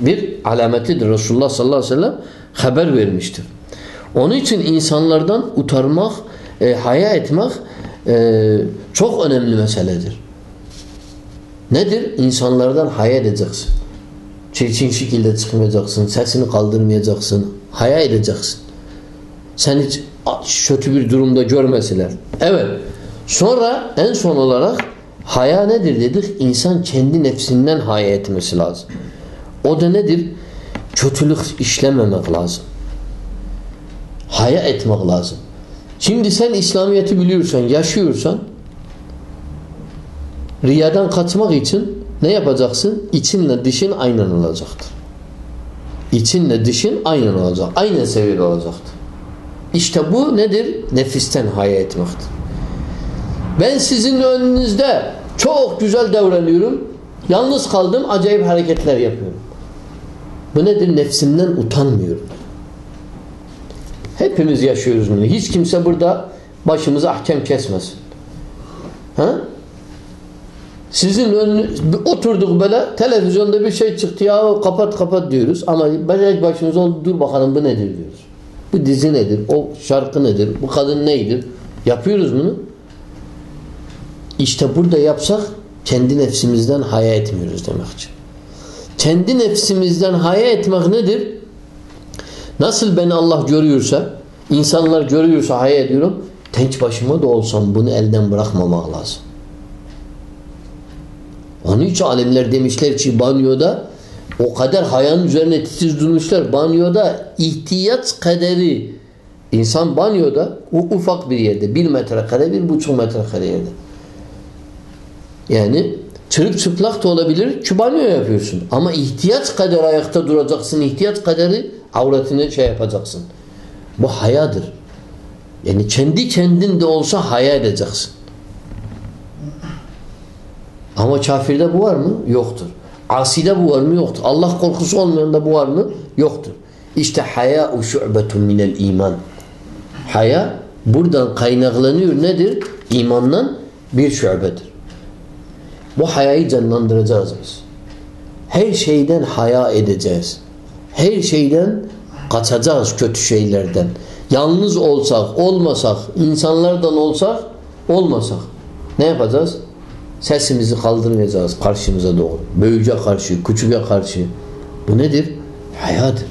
bir alametidir. Resulullah sallallahu aleyhi ve sellem haber vermiştir. Onun için insanlardan utarmak, e, haya etmek e, çok önemli meseledir. Nedir? İnsanlardan haya edeceksin. Çirkin şekilde çıkmayacaksın. Sesini kaldırmayacaksın. Haya edeceksin. Sen hiç kötü bir durumda görmeseler. Evet. Sonra en son olarak haya nedir dedik? İnsan kendi nefsinden haya etmesi lazım. O da nedir? Kötülük işlememek lazım. Haya etmek lazım. Şimdi sen İslamiyet'i biliyorsan, yaşıyorsan riyadan kaçmak için ne yapacaksın? İçinle dışın aynen olacaktır. İçinle dışın aynen olacak. Aynen seviyede olacaktır. İşte bu nedir? Nefisten haya etmektir. Ben sizin önünüzde çok güzel davranıyorum. Yalnız kaldım, acayip hareketler yapıyorum. Bu nedir? Nefsimden utanmıyorum. Hepimiz yaşıyoruz bunu. Hiç kimse burada başımıza ahkam kesmesin. Ha? Sizin önünüz, oturduk böyle televizyonda bir şey çıktı ya kapat kapat diyoruz ama ben başımız oldu dur bakalım bu nedir diyoruz. Bu dizi nedir? O şarkı nedir? Bu kadın neydir? Yapıyoruz bunu. İşte burada yapsak kendi nefsimizden haya etmiyoruz demektir. Kendi nefsimizden haya etmek nedir? Nasıl beni Allah görüyorsa, insanlar görüyorsa haya ediyorum. Tek başıma da olsam bunu elden bırakmamak lazım. Onun için alimler demişler ki banyoda o kadar hayanın üzerine titiz durmuşlar. Banyoda ihtiyaç kaderi insan banyoda o ufak bir yerde bir metrekare bir buçuk metrekare yerde. Yani çırık çıplak da olabilir ki banyo yapıyorsun. Ama ihtiyaç kadar ayakta duracaksın. ihtiyaç kaderi avretini şey yapacaksın. Bu hayadır. Yani kendi kendin de olsa haya edeceksin. Ama kafirde bu var mı? Yoktur. Aside bu var mı? Yoktur. Allah korkusu olmayanda bu var mı? Yoktur. İşte haya şu'betun minel iman. Haya buradan kaynaklanıyor. Nedir? İmandan bir şubedir. Bu hayayı canlandıracağız biz. Her şeyden haya edeceğiz. Her şeyden kaçacağız kötü şeylerden. Yalnız olsak, olmasak, insanlardan olsak, olmasak ne yapacağız? Sesimizi kaldırmayacağız karşımıza doğru. Büyüce karşı, küçüğe karşı. Bu nedir? Hayadır.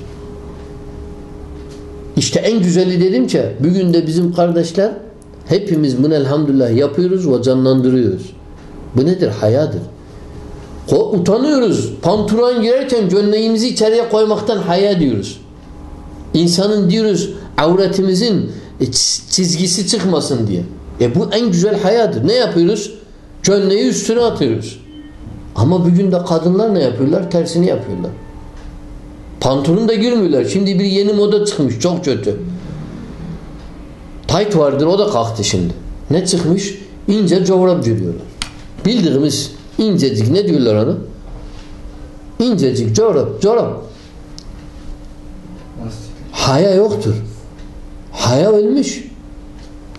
İşte en güzeli dedim ki bugün de bizim kardeşler hepimiz bunu elhamdülillah yapıyoruz ve canlandırıyoruz. Bu nedir? Hayadır. Utanıyoruz. Pantolon girerken gömleğimizi içeriye koymaktan haya diyoruz. İnsanın diyoruz avretimizin çizgisi çıkmasın diye. E bu en güzel hayadır. Ne yapıyoruz? Gömleği üstüne atıyoruz. Ama bugün de kadınlar ne yapıyorlar? Tersini yapıyorlar. Pantolon da girmiyorlar. Şimdi bir yeni moda çıkmış. Çok kötü. Tayt vardır. O da kalktı şimdi. Ne çıkmış? İnce covrap diyorlar. Bildiğimiz incecik ne diyorlar ona? İncecik çorap, çorap. Haya yoktur. Haya ölmüş.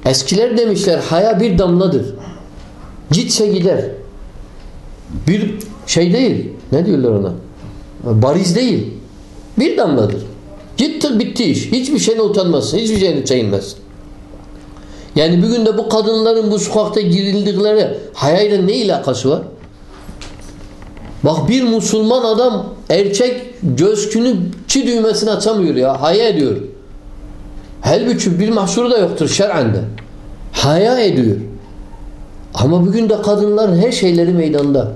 Eskiler demişler haya bir damladır. Gitse gider. Bir şey değil. Ne diyorlar ona? Bariz değil. Bir damladır. Gitti bitti iş. Hiçbir şeyine utanmazsın. Hiçbir şeyine çekinmezsin. Yani bugün de bu kadınların bu sokakta girildikleri hayayla ne ilakası var? Bak bir Müslüman adam erkek gözkünü çi düğmesini açamıyor ya. Haya ediyor. Halbuki bir mahsuru da yoktur şer'an de. Haya ediyor. Ama bugün de kadınların her şeyleri meydanda.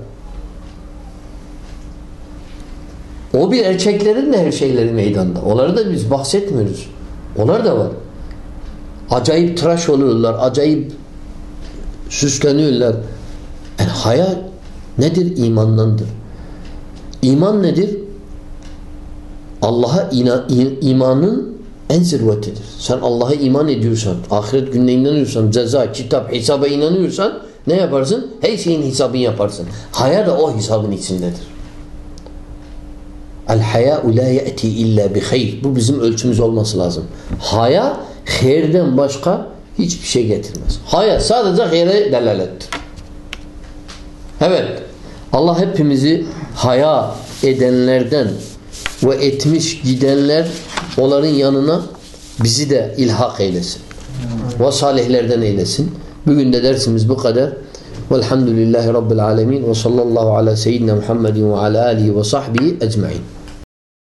O bir erkeklerin de her şeyleri meydanda. Onları da biz bahsetmiyoruz. Onlar da var. Acayip tıraş oluyorlar. Acayip süsleniyorlar. Yani haya nedir? İmandandır. İman nedir? Allah'a imanın en zirvetidir. Sen Allah'a iman ediyorsan, ahiret gününe inanıyorsan, ceza, kitap, hesaba inanıyorsan ne yaparsın? Her şeyin hesabını yaparsın. Haya da o hesabın içindedir. El haya'u la ye'ti illa bi hayr. Bu bizim ölçümüz olması lazım. Haya hayırdan başka hiçbir şey getirmez. Haya sadece hayre delalettir. Evet. Allah hepimizi haya edenlerden ve etmiş gidenler onların yanına bizi de ilhak eylesin. Ve salihlerden eylesin. Bugün de dersimiz bu kadar. Velhamdülillahi Rabbil alemin ve sallallahu ala seyyidina Muhammedin ve ala alihi ve sahbihi ecmain.